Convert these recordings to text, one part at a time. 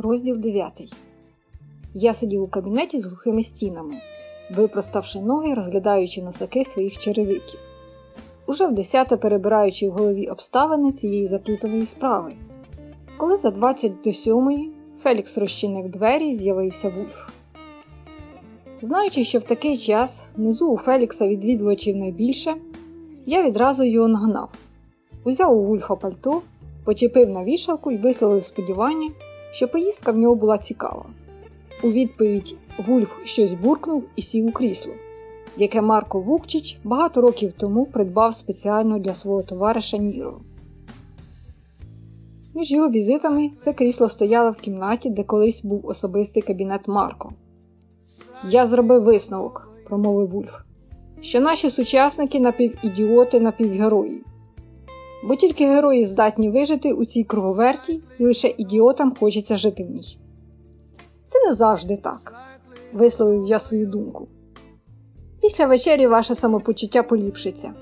Розділ 9. Я сидів у кабінеті з глухими стінами, випроставши ноги, розглядаючи носаки своїх черевиків, уже в десяте перебираючи в голові обставини цієї заплутаної справи. Коли за 20 до сьомої Фелікс розчинив двері з'явився Вульф. Знаючи, що в такий час внизу у Фелікса відвідувачів найбільше, я відразу його нагнав. Узяв у Вульфа пальто, почепив на вішалку і висловив сподівання, що поїздка в нього була цікава. У відповідь Вульф щось буркнув і сів у крісло, яке Марко Вукчич багато років тому придбав спеціально для свого товариша Ніро. Між його візитами це крісло стояло в кімнаті, де колись був особистий кабінет Марко. Я зробив висновок, промовив Вульф, що наші сучасники напівідіоти, напівгерої. Бо тільки герої здатні вижити у цій круговерті, і лише ідіотам хочеться жити в ній. Це не завжди так, висловив я свою думку. Після вечері ваше самопочуття поліпшиться.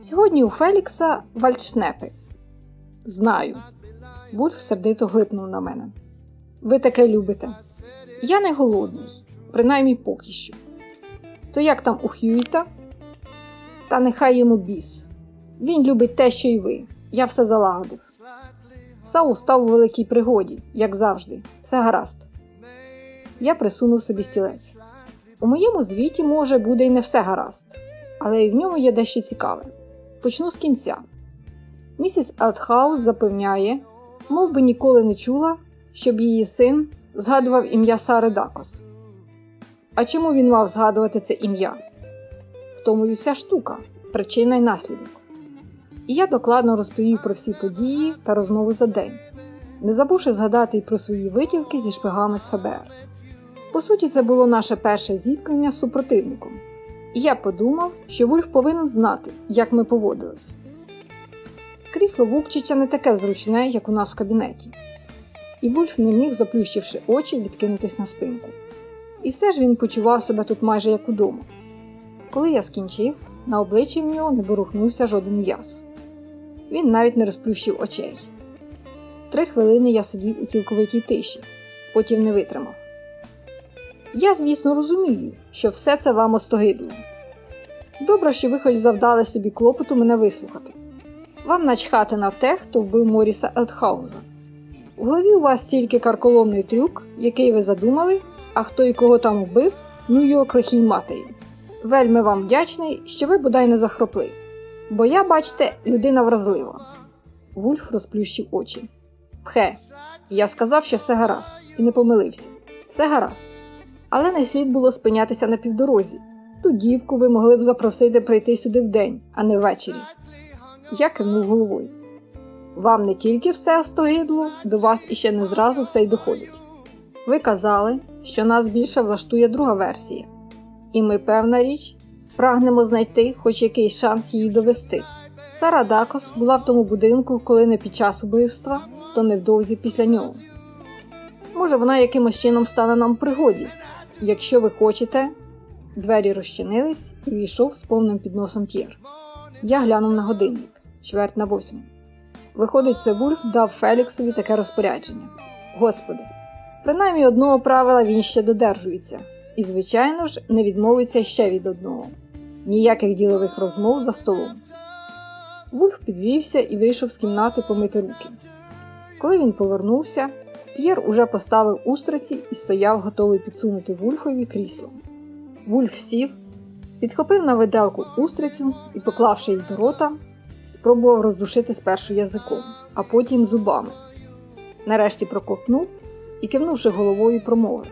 Сьогодні у Фелікса вальдшнепи. Знаю. Вульф сердито глипнув на мене. Ви таке любите. Я не голодний, принаймні поки що. То як там у Хьюіта? Та нехай йому біс. Він любить те, що й ви. Я все залагодив. Сау став у великій пригоді, як завжди, все гаразд. Я присунув собі стілець. У моєму звіті, може, буде й не все гаразд, але і в ньому є дещо цікаве. Почну з кінця. Місіс Елтхаус запевняє, мов би ніколи не чула, щоб її син згадував ім'я Сари Дакос. А чому він мав згадувати це ім'я? В тому й уся штука, причина й наслідок. І я докладно розповів про всі події та розмови за день, не забувши згадати й про свої витівки зі шпигами з ФБР. По суті, це було наше перше зіткнення з супротивником, і я подумав, що Вульф повинен знати, як ми поводились. Крісло Вукчича не таке зручне, як у нас в кабінеті, і Вульф не міг, заплющивши очі, відкинутись на спинку. І все ж він почував себе тут майже як удома. Коли я скінчив, на обличчі в нього не ворухнувся жоден м'яз. Він навіть не розплющив очей. Три хвилини я сидів у цілковитій тиші, потім не витримав. Я, звісно, розумію, що все це вам остогидло. Добре, що ви хоч завдали собі клопоту мене вислухати. Вам начхати на те, хто вбив Моріса Елтхауза. В голові у вас тільки карколомний трюк, який ви задумали, а хто і кого там вбив, ну його крихій матері. Вельми вам вдячний, що ви бодай не захропли. Бо я, бачите, людина вразлива. Вульф розплющив очі. Пхе, я сказав, що все гаразд, і не помилився. Все гаразд. Але не слід було спинятися на півдорозі. Ту дівку ви могли б запросити прийти сюди вдень, а не ввечері. Я кивнув головою. Вам не тільки все остогидло, до вас іще не зразу все й доходить. Ви казали, що нас більше влаштує друга версія, і ми, певна річ, прагнемо знайти хоч якийсь шанс її довести. Сара Дакос була в тому будинку, коли не під час убивства, то невдовзі після нього. Може, вона якимось чином стане нам в пригоді. Якщо ви хочете, двері розчинились і війшов з повним підносом П'єр. Я глянув на годинник, чверть на восьму. Виходить, це Вульф дав Феліксові таке розпорядження. Господи, принаймні одного правила він ще додержується, і, звичайно ж, не відмовиться ще від одного ніяких ділових розмов за столом. Вульф підвівся і вийшов з кімнати помити руки. Коли він повернувся, П'єр уже поставив устриці і стояв, готовий підсунути Вульфові крісло. Вульф сів, підхопив на виделку устрицю і, поклавши її до рота, спробував роздушити спершу язиком, а потім зубами. Нарешті проковтнув і, кивнувши головою, промовив.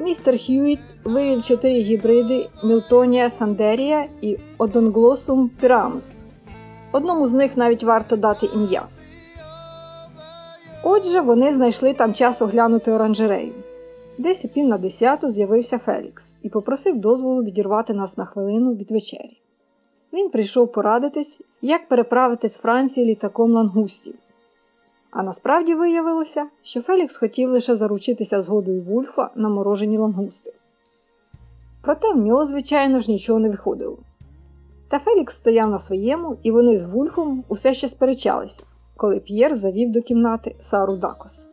Містер Хьюіт вивів чотири гібриди Мілтонія Сандерія і Одонглосум Пірамус. Одному з них навіть варто дати ім'я. Отже, вони знайшли там час оглянути оранжерею. Десь у пів на десяту з'явився Фелікс і попросив дозволу відірвати нас на хвилину від вечері. Він прийшов порадитись, як переправити з Франції літаком лангустів. А насправді виявилося, що Фелікс хотів лише заручитися згодою Вульфа на морожені лангусти. Проте в нього, звичайно ж, нічого не виходило. Та Фелікс стояв на своєму, і вони з Вульфом усе ще сперечалися, коли П'єр завів до кімнати Сару Дакос.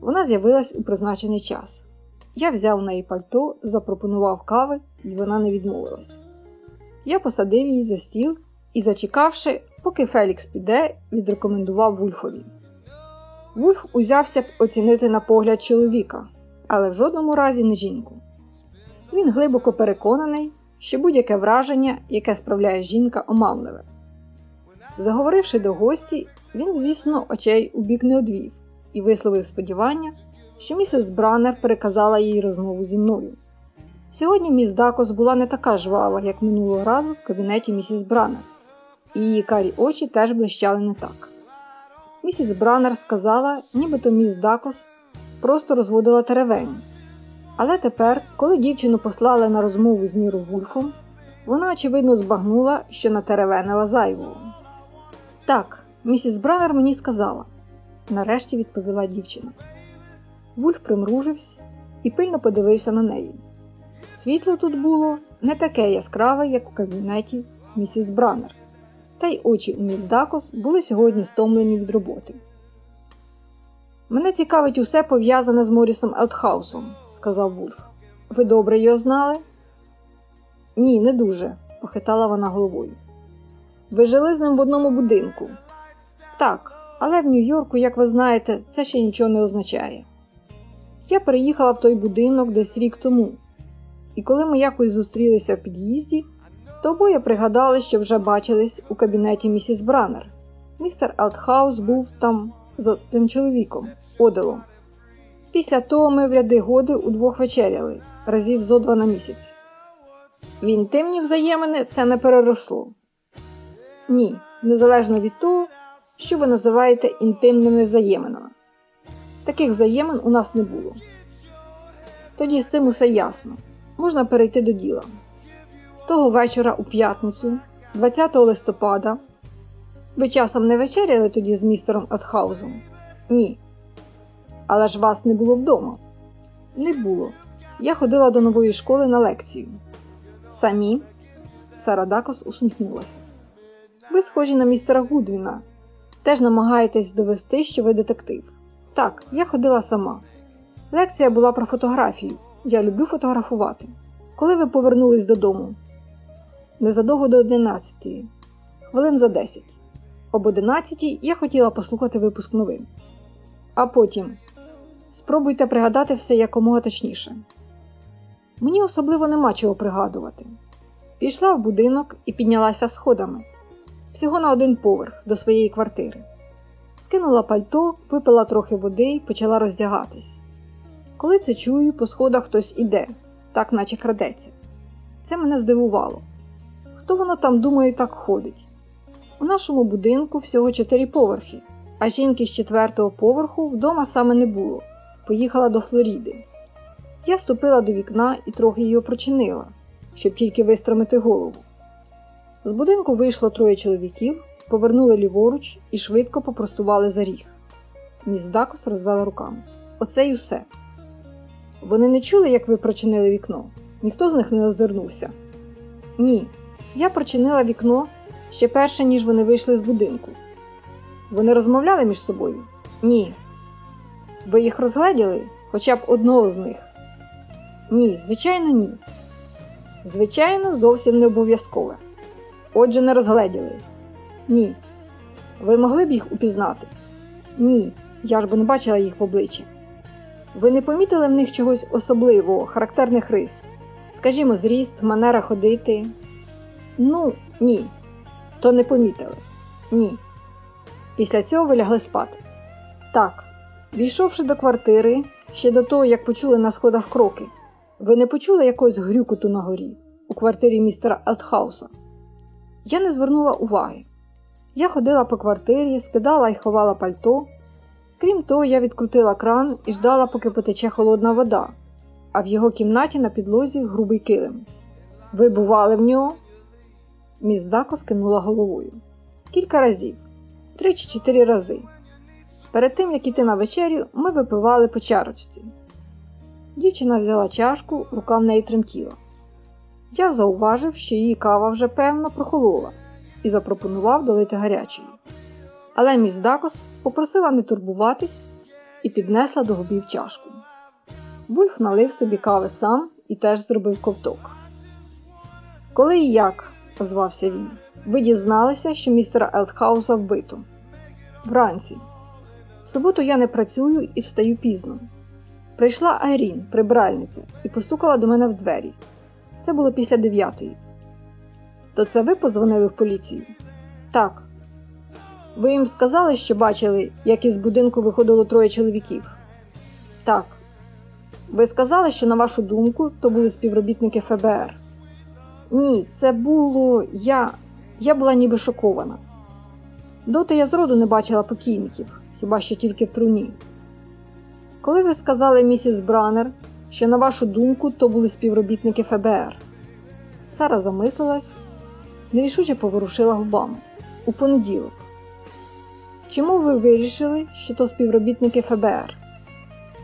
Вона з'явилась у призначений час. Я взяв у неї пальто, запропонував кави, і вона не відмовилась. Я посадив її за стіл і, зачекавши, поки Фелікс піде, відрекомендував Вульфові. Вульф узявся б оцінити на погляд чоловіка, але в жодному разі не жінку. Він глибоко переконаний, що будь-яке враження, яке справляє жінка, оманливе. Заговоривши до гості, він, звісно, очей у бік не одвів і висловив сподівання, що місіс Бранер переказала їй розмову зі мною. Сьогодні міс Дакос була не така жвава, як минулого разу в кабінеті місіс Бранер, і її карі очі теж блищали не так. Місіс Бранер сказала, нібито міс Дакос просто розводила теревені. Але тепер, коли дівчину послали на розмову з Ніру Вульфом, вона, очевидно, збагнула, що натеревенила зайвого. Так, місіс Бранер мені сказала, нарешті відповіла дівчина. Вульф примружився і пильно подивився на неї. Світло тут було не таке яскраве, як у кабінеті місіс Бранер, та й очі у міс Дакос були сьогодні стомлені від роботи. Мене цікавить усе пов'язане з Морісом Елтхаусом, сказав Вульф. Ви добре його знали? Ні, не дуже, похитала вона головою. Ви жили з ним в одному будинку. Так, але в Нью-Йорку, як ви знаєте, це ще нічого не означає. Я переїхала в той будинок десь рік тому, і коли ми якось зустрілися в під'їзді, то обоє пригадали, що вже бачились у кабінеті місіс Бранер. Містер Алтхаус був там з тим чоловіком, Оделом. Після того ми в ряди годи удвох вечеряли, разів зо два на місяць. В інтимні взаємини це не переросло. Ні, незалежно від того, що ви називаєте інтимними взаєминами. Таких взаємин у нас не було. Тоді з цим усе ясно. Можна перейти до діла. Того вечора у п'ятницю, 20 листопада, ви часом не вечеряли тоді з містером Атхаузом? Ні. Але ж вас не було вдома? Не було. Я ходила до нової школи на лекцію. Самі? Сара Дакос усміхнулася. Ви схожі на містера Гудвіна. Теж намагаєтесь довести, що ви детектив. Так, я ходила сама. Лекція була про фотографію. Я люблю фотографувати. Коли ви повернулись додому? Незадовго до 11, хвилин за 10. Об 11 я хотіла послухати випуск новин. А потім спробуйте пригадати все якомога точніше. Мені особливо нема чого пригадувати. Пішла в будинок і піднялася сходами всього на один поверх до своєї квартири. Скинула пальто, випила трохи води і почала роздягатись. Коли це чую, по сходах хтось іде, так наче крадеться. Це мене здивувало. Хто воно там, думаю, так ходить? У нашому будинку всього чотири поверхи, а жінки з четвертого поверху вдома саме не було. Поїхала до Флоріди. Я ступила до вікна і трохи його прочинила, щоб тільки вистромити голову. З будинку вийшло троє чоловіків, повернули ліворуч і швидко попростували за ріг. Міс Дакос розвела руками. Оце й усе. Вони не чули, як ви прочинили вікно. Ніхто з них не озирнувся. Ні. Я прочинила вікно ще перше, ніж вони вийшли з будинку. Вони розмовляли між собою? Ні. Ви їх розгледіли хоча б одного з них? Ні, звичайно, ні. Звичайно, зовсім не обов'язкове. Отже, не розгледіли? Ні. Ви могли б їх упізнати? Ні. Я ж би не бачила їх в обличчі. Ви не помітили в них чогось особливого, характерних рис? Скажімо, зріст, манера ходити? Ну, ні. То не помітили? Ні. Після цього ви лягли спати. Так. Війшовши до квартири, ще до того, як почули на сходах кроки, ви не почули якогось грюкоту на горі у квартирі містера Алтхауса? Я не звернула уваги. Я ходила по квартирі, скидала і ховала пальто. Крім того, я відкрутила кран і ждала, поки потече холодна вода, а в його кімнаті на підлозі грубий килим. Ви бували в нього? Міс Дако скинула головою. Кілька разів, три чи чотири рази. Перед тим, як іти на вечерю, ми випивали по чарочці. Дівчина взяла чашку, рука в неї тремтіла. Я зауважив, що її кава вже певно прохолола, і запропонував долити гарячої. Але міс Дакос попросила не турбуватись і піднесла до губів чашку. Вульф налив собі кави сам і теж зробив ковток. Коли і як, озвався він, ви дізналися, що містера Елтхауса вбито. Вранці. В суботу я не працюю і встаю пізно. Прийшла Айрін, прибиральниця, і постукала до мене в двері. Це було після дев'ятої. То це ви позвонили в поліцію? Так. Ви їм сказали, що бачили, як із будинку виходило троє чоловіків? Так. Ви сказали, що, на вашу думку, то були співробітники ФБР? Ні, це було. Я. Я була ніби шокована. Доти я зроду не бачила покійників, хіба що тільки в труні. Коли ви сказали місіс Бранер, що, на вашу думку, то були співробітники ФБР? Сара замислилась, нерішуче поворушила губами. У понеділок. Чому ви вирішили, що то співробітники ФБР?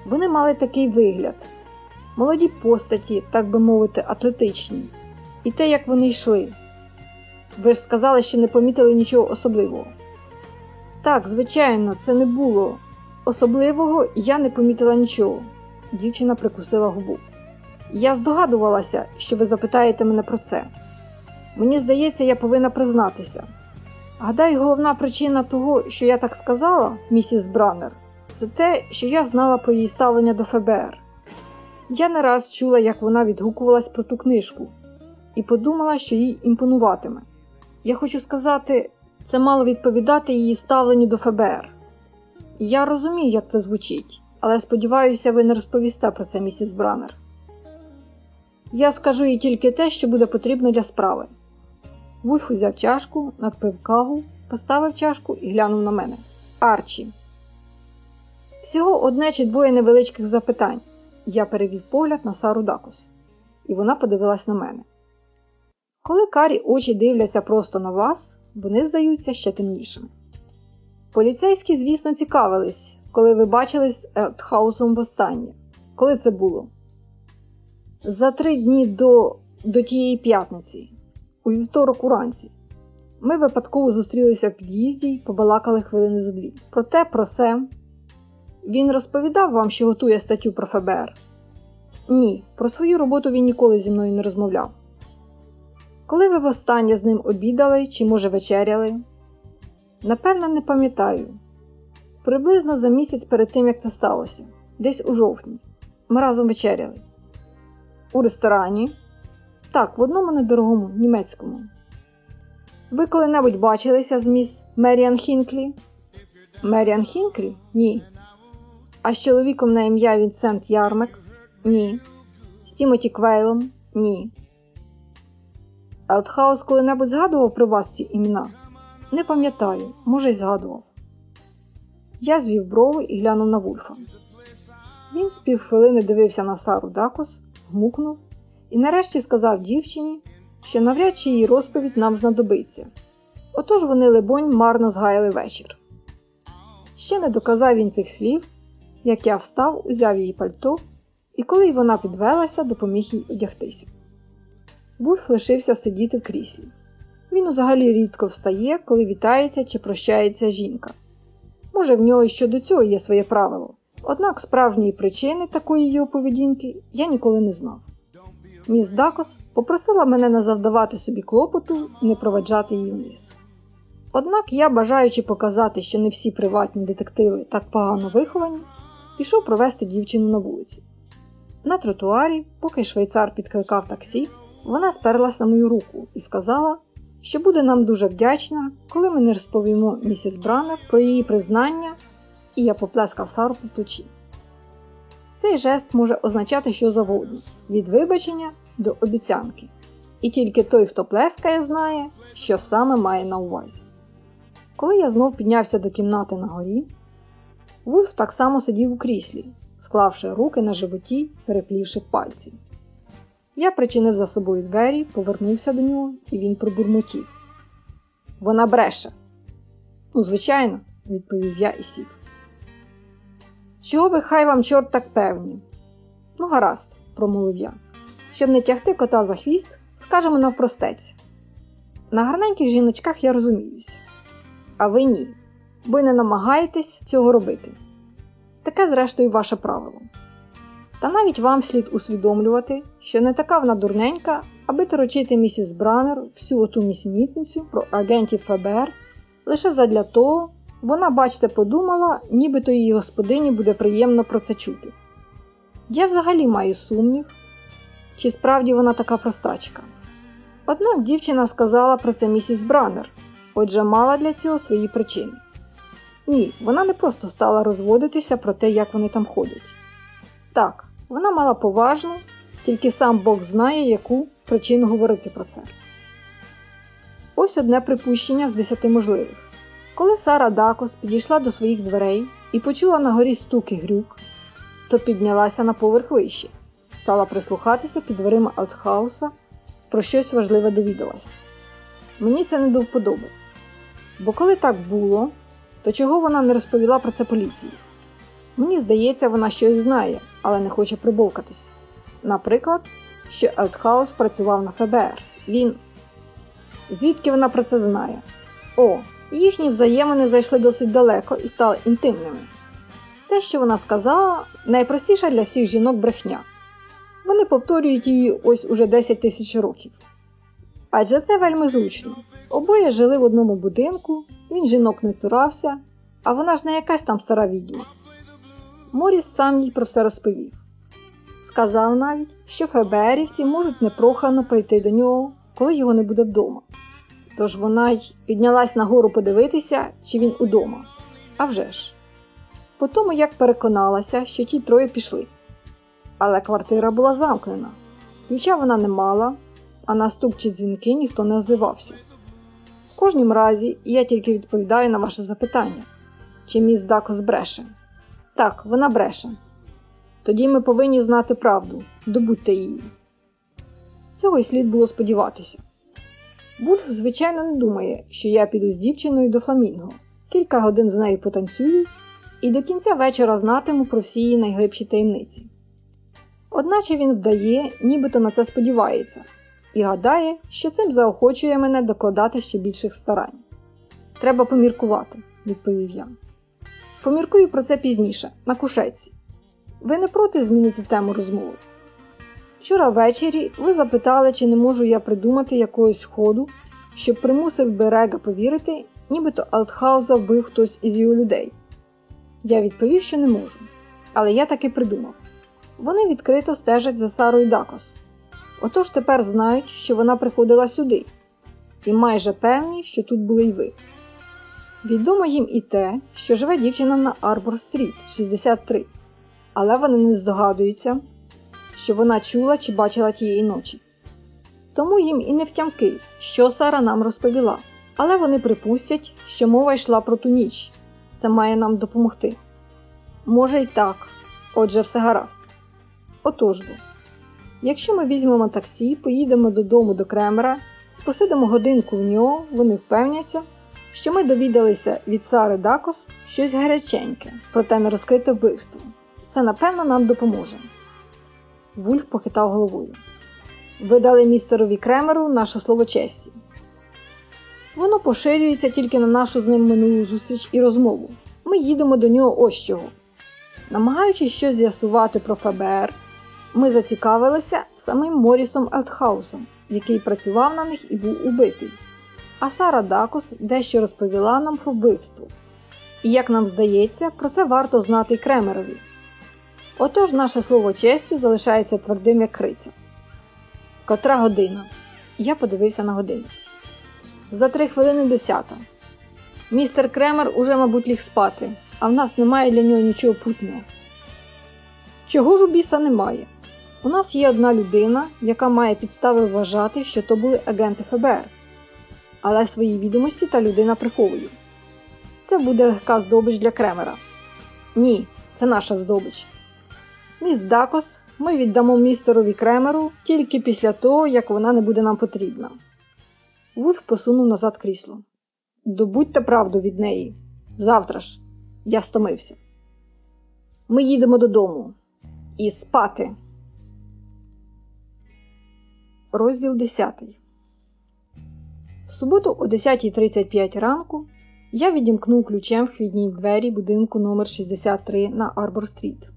Вони мали такий вигляд, молоді постаті, так би мовити, атлетичні, і те, як вони йшли. Ви ж сказали, що не помітили нічого особливого. Так, звичайно, це не було. Особливого я не помітила нічого. Дівчина прикусила губу. Я здогадувалася, що ви запитаєте мене про це. Мені здається, я повинна признатися. Гадаю, головна причина того, що я так сказала, місіс Бранер, це те, що я знала про її ставлення до ФБР. Я не раз чула, як вона відгукувалась про ту книжку, і подумала, що їй імпонуватиме. Я хочу сказати, це мало відповідати її ставленню до ФБР. Я розумію, як це звучить, але сподіваюся, ви не розповісте про це, місіс Бранер. Я скажу їй тільки те, що буде потрібно для справи. Вульф узяв чашку, надпив каву, поставив чашку і глянув на мене. Арчі. Всього одне чи двоє невеличких запитань. Я перевів погляд на Сару Дакус, і вона подивилась на мене. Коли карі очі дивляться просто на вас, вони здаються ще темнішими. Поліцейські, звісно, цікавились, коли ви бачились з Елтхаусом востаннє. Коли це було? За три дні до, до тієї п'ятниці, у вівторок уранці. Ми випадково зустрілися в під'їзді й побалакали хвилини зо дві. Проте про це. Він розповідав вам, що готує статтю про ФБР? Ні, про свою роботу він ніколи зі мною не розмовляв. Коли ви востаннє з ним обідали чи, може, вечеряли? Напевно, не пам'ятаю. Приблизно за місяць перед тим, як це сталося, десь у жовтні. Ми разом вечеряли. У ресторані? Так, в одному недорогому німецькому. Ви коли-небудь бачилися з міс Меріан Хінклі? Меріан Хінклі? Ні. А з чоловіком на ім'я Вінсент Ярмек? Ні. З Тімоті Квейлом? Ні. Елтхаус коли-небудь згадував при вас ці імена? Не пам'ятаю, може, й згадував. Я звів брови і глянув на Вульфа. Він з півхвилини дивився на Сару Дакус, гмукнув і нарешті сказав дівчині, що навряд чи її розповідь нам знадобиться. Отож вони, либонь, марно згаяли вечір. Ще не доказав він цих слів, як я встав, узяв її пальто, і коли й вона підвелася, допоміг їй одягтися. Вульф лишився сидіти в кріслі. Він взагалі рідко встає, коли вітається чи прощається жінка. Може, в нього щодо цього є своє правило, однак справжньої причини такої його поведінки я ніколи не знав. Міс Дакос попросила мене не завдавати собі клопоту і не проведжати її вниз. Однак я, бажаючи показати, що не всі приватні детективи так погано виховані, пішов провести дівчину на вулицю. На тротуарі, поки швейцар підкликав таксі, вона сперлась на мою руку і сказала, що буде нам дуже вдячна, коли ми не розповімо місіс Бранер про її признання, і я поплескав Сару по плечі. Цей жест може означати що завгодно від вибачення до обіцянки, і тільки той, хто плескає, знає, що саме має на увазі. Коли я знов піднявся до кімнати на горі, Вульф так само сидів у кріслі, склавши руки на животі, переплівши пальці. Я причинив за собою двері, повернувся до нього, і він пробурмотів. Вона бреше. Ну, звичайно, відповів я і сів. Чого ви хай вам чорт так певні? Ну, гаразд, промовив я. Щоб не тягти кота за хвіст, скажемо навпростець. На гарненьких жіночках я розуміюсь, а ви ні, бо й не намагаєтесь цього робити. Таке, зрештою, ваше правило. Та навіть вам слід усвідомлювати, що не така вона дурненька, аби торочити місіс Бранер всю оту нісенітницю про агентів ФБР лише задля того, вона, бачте, подумала, нібито її господині буде приємно про це чути. Я взагалі маю сумнів, чи справді вона така простачка. Однак дівчина сказала про це місіс Бранер, отже мала для цього свої причини. Ні, вона не просто стала розводитися про те, як вони там ходять. Так, вона мала поважну, тільки сам Бог знає, яку причину говорити про це. Ось одне припущення з десяти можливих. Коли Сара Дакос підійшла до своїх дверей і почула на горі стуки грюк, то піднялася на поверх вище, стала прислухатися під дверима Алтхауса, про щось важливе довідалась. Мені це не до вподоби. Бо коли так було, то чого вона не розповіла про це поліції? Мені здається, вона щось знає, але не хоче прибовкатись. Наприклад, що Алтхаус працював на ФБР. Він. Звідки вона про це знає? О, їхні взаємини зайшли досить далеко і стали інтимними. Те, що вона сказала, найпростіша для всіх жінок брехня. Вони повторюють її ось уже 10 тисяч років. Адже це вельми зручно. Обоє жили в одному будинку, він жінок не цурався, а вона ж не якась там стара відьма. Моріс сам їй про все розповів. Сказав навіть, що ФБРівці можуть непрохано прийти до нього, коли його не буде вдома. Тож вона й піднялась нагору подивитися, чи він удома. А вже ж. По тому як переконалася, що ті троє пішли. Але квартира була замкнена. Ключа вона не мала, а на стук чи дзвінки ніхто не озивався. В кожнім разі я тільки відповідаю на ваше запитання, чи міс Дакос бреше. Так, вона бреше. Тоді ми повинні знати правду, добудьте її. Цього й слід було сподіватися. Вульф, звичайно, не думає, що я піду з дівчиною до Фламінго, кілька годин з нею потанцюю і до кінця вечора знатиму про всі її найглибші таємниці. Одначе він вдає, нібито на це сподівається, і гадає, що цим заохочує мене докладати ще більших старань. Треба поміркувати, відповів я. Поміркую про це пізніше, на кушетці. Ви не проти змінити тему розмови? Вчора ввечері ви запитали, чи не можу я придумати якогось ходу, щоб примусив Берега повірити, нібито Алтхауза вбив хтось із його людей. Я відповів, що не можу. Але я таки придумав. Вони відкрито стежать за Сарою Дакос. Отож тепер знають, що вона приходила сюди, і майже певні, що тут були й ви. Відомо їм і те, що живе дівчина на Арбор Стріт 63, але вони не здогадуються, що вона чула чи бачила тієї ночі. Тому їм і не втямки, що Сара нам розповіла, але вони припустять, що мова йшла про ту ніч. Це має нам допомогти. Може й так, отже, все гаразд. Отож бо, якщо ми візьмемо таксі, поїдемо додому до Кремера, посидимо годинку в нього, вони впевняться, що ми довідалися від Сари Дакос щось гаряченьке, проте не розкрите вбивство. Це, напевно, нам допоможе. Вульф похитав головою. Ви дали містерові Кремеру наше слово честі. Воно поширюється тільки на нашу з ним минулу зустріч і розмову. Ми їдемо до нього ось чого. Намагаючись щось з'ясувати про ФБР, ми зацікавилися самим Морісом Алтхаусом, який працював на них і був убитий. А Сара Дакос дещо розповіла нам про вбивство. І, як нам здається, про це варто знати й Кремерові. Отож наше слово честі залишається твердим, як криця. Котра година. Я подивився на годинник. За три хвилини десята. Містер Кремер уже, мабуть, ліг спати, а в нас немає для нього нічого путнього. Чого ж у біса немає? У нас є одна людина, яка має підстави вважати, що то були агенти ФБР, але свої відомості та людина приховує. Це буде легка здобич для Кремера. Ні, це наша здобич. Міс Дакос ми віддамо містерові Кремеру тільки після того, як вона не буде нам потрібна. Вульф посунув назад крісло. Добудьте правду від неї. Завтра ж. Я стомився. Ми їдемо додому. І спати. Розділ 10. Суботу о 10.35 ранку Я відімкнув ключем вхідні двері будинку номер 63 на Арбор-стріт.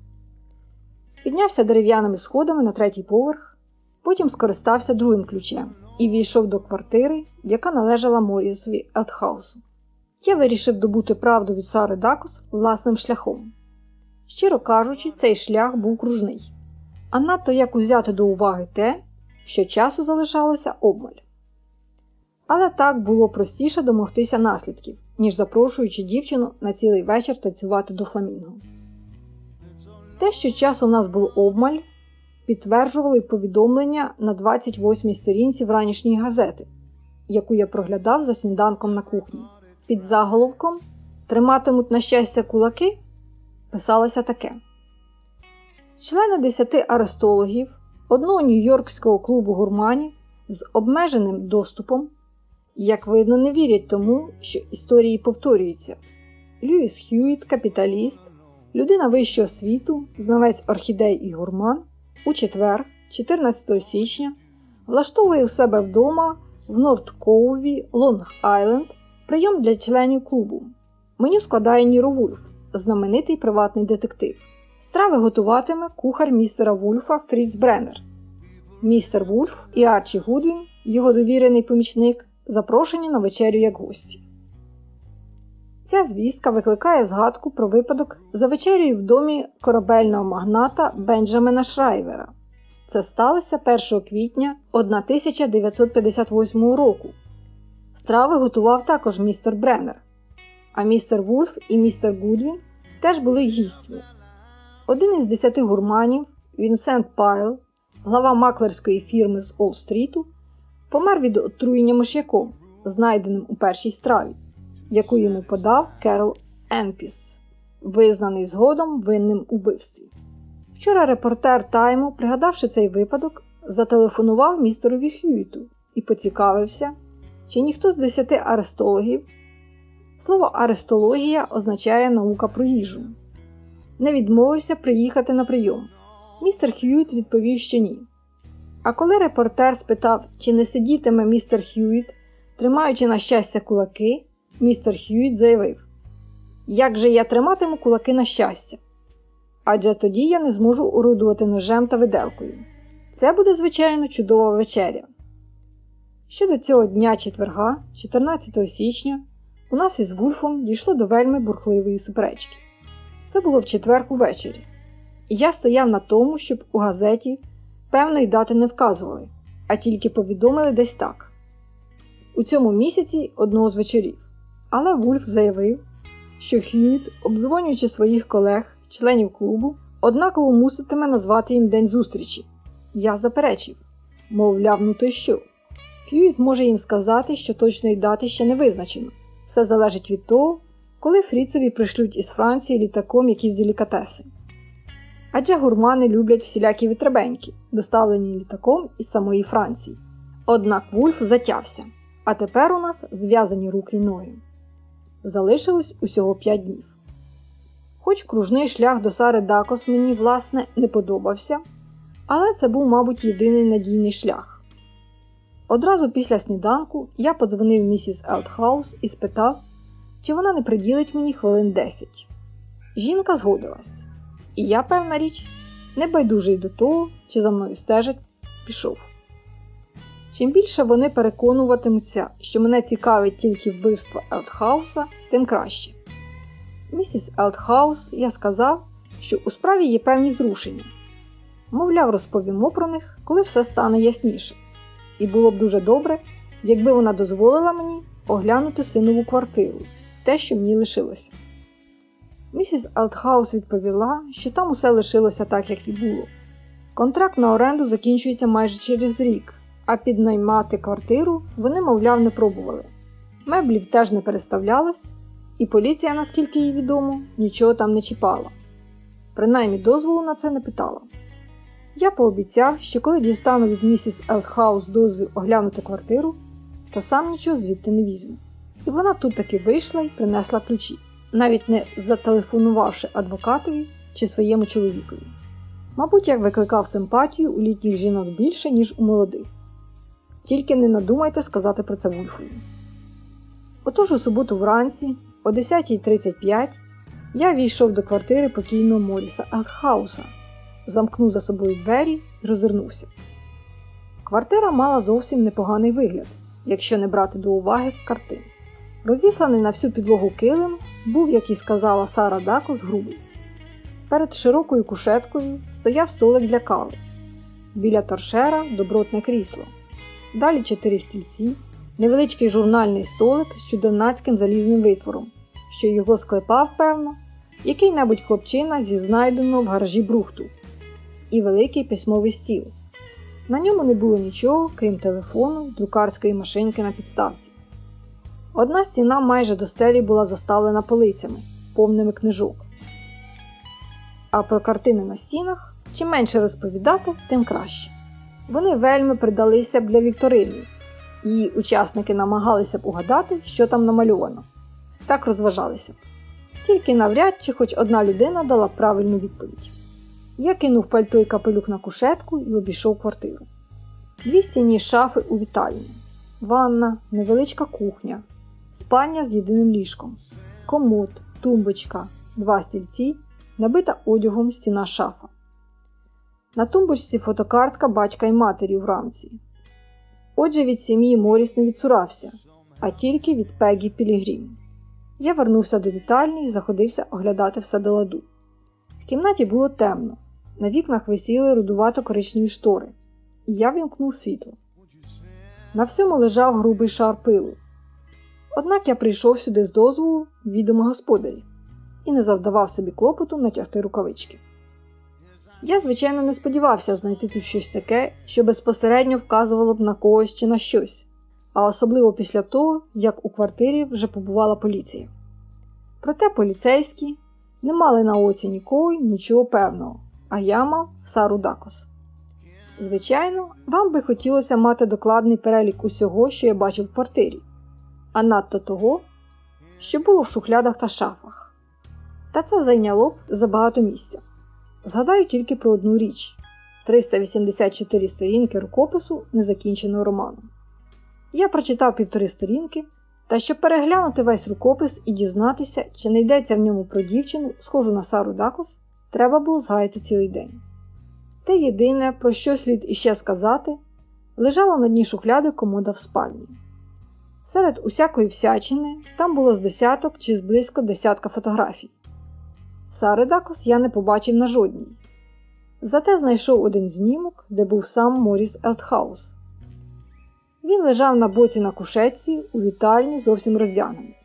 Піднявся дерев'яними сходами на третій поверх, потім скористався другим ключем і війшов до квартири, яка належала Морісові Елтхаусу. Я вирішив добути правду від Сари Дакос власним шляхом. Щиро кажучи, цей шлях був кружний, а надто як узяти до уваги те, що часу залишалося обмаль. Але так було простіше домогтися наслідків, ніж запрошуючи дівчину на цілий вечір танцювати до фламінго. Те, що часу в нас було обмаль, підтверджували повідомлення на 28-й сторінці вранішньої газети, яку я проглядав за сніданком на кухні. Під заголовком Триматимуть на щастя кулаки писалося таке: Члени 10 арестологів одного нью-йоркського клубу гурманів з обмеженим доступом, як видно, не вірять тому, що історії повторюються. Льюіс Хьюіт, капіталіст, людина вищого світу, знавець орхідей і гурман, у четвер, 14 січня, влаштовує у себе вдома в Нордкоуві, Лонг-Айленд прийом для членів клубу. Меню складає Ніро Вульф, знаменитий приватний детектив. Страви готуватиме кухар містера Вульфа Фріц Бреннер. Містер Вульф і Арчі Гудвін, його довірений помічник, запрошені на вечерю як гості. Ця звістка викликає згадку про випадок за вечерею в домі корабельного магната Бенджамена Шрайвера. Це сталося 1 квітня 1958 року. Страви готував також містер Бреннер, а містер Вульф і містер Гудвін теж були гостями. Один із десяти гурманів, Вінсент Пайл, глава маклерської фірми з Уолл-стріту, помер від отруєння миш'яком, знайденим у першій страві, яку йому подав Керол Енпіс, визнаний згодом винним у вбивстві. Вчора репортер Тайму, пригадавши цей випадок, зателефонував містерові Хьюіту і поцікавився, чи ніхто з десяти арестологів. Слово арестологія означає наука про їжу. Не відмовився приїхати на прийом. Містер Хьюіт відповів, що ні. А коли репортер спитав, чи не сидітиме містер Хьюіт, тримаючи на щастя кулаки, містер Хьюіт заявив: Як же я триматиму кулаки на щастя? Адже тоді я не зможу орудувати ножем та виделкою. Це буде, звичайно, чудова вечеря. Щодо цього дня четверга, 14 січня, у нас із Вульфом дійшло до вельми бурхливої суперечки. Це було в четвер увечері, і я стояв на тому, щоб у газеті певної дати не вказували, а тільки повідомили десь так. У цьому місяці одного з вечорів. Але Вульф заявив, що Хьюіт, обдзвонюючи своїх колег, членів клубу, однаково муситиме назвати їм день зустрічі. Я заперечив, мовляв, ну то що? Хьюіт може їм сказати, що точної дати ще не визначено. Все залежить від того, коли Фріцеві пришлють із Франції літаком якісь делікатеси. Адже гурмани люблять всілякі вітребеньки, доставлені літаком із самої Франції. Однак Вульф затявся, а тепер у нас зв'язані руки й ноги. Залишилось усього п'ять днів. Хоч кружний шлях до Сари Дакос мені, власне, не подобався, але це був, мабуть, єдиний надійний шлях. Одразу після сніданку я подзвонив місіс Елтхаус і спитав, чи вона не приділить мені хвилин 10. Жінка згодилась, і я, певна річ, небайдужий до того, чи за мною стежать, пішов. Чим більше вони переконуватимуться, що мене цікавить тільки вбивство Елтхауса, тим краще. Місіс Елтхаус, я сказав, що у справі є певні зрушення. Мовляв, розповімо про них, коли все стане ясніше. І було б дуже добре, якби вона дозволила мені оглянути синову квартиру, те, що мені лишилося. Місіс Алтхаус відповіла, що там усе лишилося так, як і було. Контракт на оренду закінчується майже через рік, а піднаймати квартиру вони, мовляв, не пробували. Меблів теж не переставлялось, і поліція, наскільки їй відомо, нічого там не чіпала. Принаймні дозволу на це не питала. Я пообіцяв, що коли дістану від місіс Елтхаус дозвіл оглянути квартиру, то сам нічого звідти не візьму. І вона тут таки вийшла і принесла ключі, навіть не зателефонувавши адвокатові чи своєму чоловікові. Мабуть, я викликав симпатію у літніх жінок більше, ніж у молодих. Тільки не надумайте сказати про це Вульфові. Отож у суботу вранці, о 10.35, я війшов до квартири покійного Моріса Елтхауса, замкнув за собою двері і розвернувся. Квартира мала зовсім непоганий вигляд, якщо не брати до уваги картин. Розісланий на всю підлогу килим був, як і сказала Сара Дакос, грубий. Перед широкою кушеткою стояв столик для кави. Біля торшера добротне крісло. Далі чотири стільці, невеличкий журнальний столик з чудернацьким залізним витвором, що його склепав, певно, який-небудь хлопчина зі знайденого в гаражі брухту, і великий письмовий стіл. На ньому не було нічого, крім телефону, друкарської машинки на підставці. Одна стіна майже до стелі була заставлена полицями, повними книжок. А про картини на стінах чим менше розповідати, тим краще. Вони вельми придалися б для вікторини, і учасники намагалися б угадати, що там намальовано. Так розважалися б. Тільки навряд чи хоч одна людина дала правильну відповідь. Я кинув пальто і капелюх на кушетку і обійшов квартиру. Дві стіні шафи у вітальні, ванна, невеличка кухня, спальня з єдиним ліжком, комод, тумбочка, два стільці, набита одягом стіна шафа. На тумбочці фотокартка батька й матері в рамці. Отже, від сім'ї Моріс не відсурався, а тільки від Пегі Пілігрім. Я вернувся до вітальні і заходився оглядати все до ладу. В кімнаті було темно, на вікнах висіли рудувато коричневі штори, і я вімкнув світло. На всьому лежав грубий шар пилу. Однак я прийшов сюди з дозволу відомо господарі і не завдавав собі клопоту натягти рукавички. Я, звичайно, не сподівався знайти тут щось таке, що безпосередньо вказувало б на когось чи на щось, а особливо після того, як у квартирі вже побувала поліція. Проте поліцейські не мали на оці нікого нічого певного, а я мав Сару Дакос. Звичайно, вам би хотілося мати докладний перелік усього, що я бачив в квартирі, а надто того, що було в шухлядах та шафах. Та це зайняло б забагато місця. Згадаю тільки про одну річ: 384 сторінки рукопису незакінченого роману. Я прочитав півтори сторінки, та щоб переглянути весь рукопис і дізнатися, чи не йдеться в ньому про дівчину, схожу на Сару Дакос, треба було згаяти цілий день. Те єдине, про що слід іще сказати, лежало на дні шухляди комода в спальні. Серед усякої всячини там було з десяток чи з близько десятка фотографій. Сари Дакос я не побачив на жодній. Зате знайшов один знімок, де був сам Моріс Елтхаус. Він лежав на боці на кушетці у вітальні зовсім роздягнений.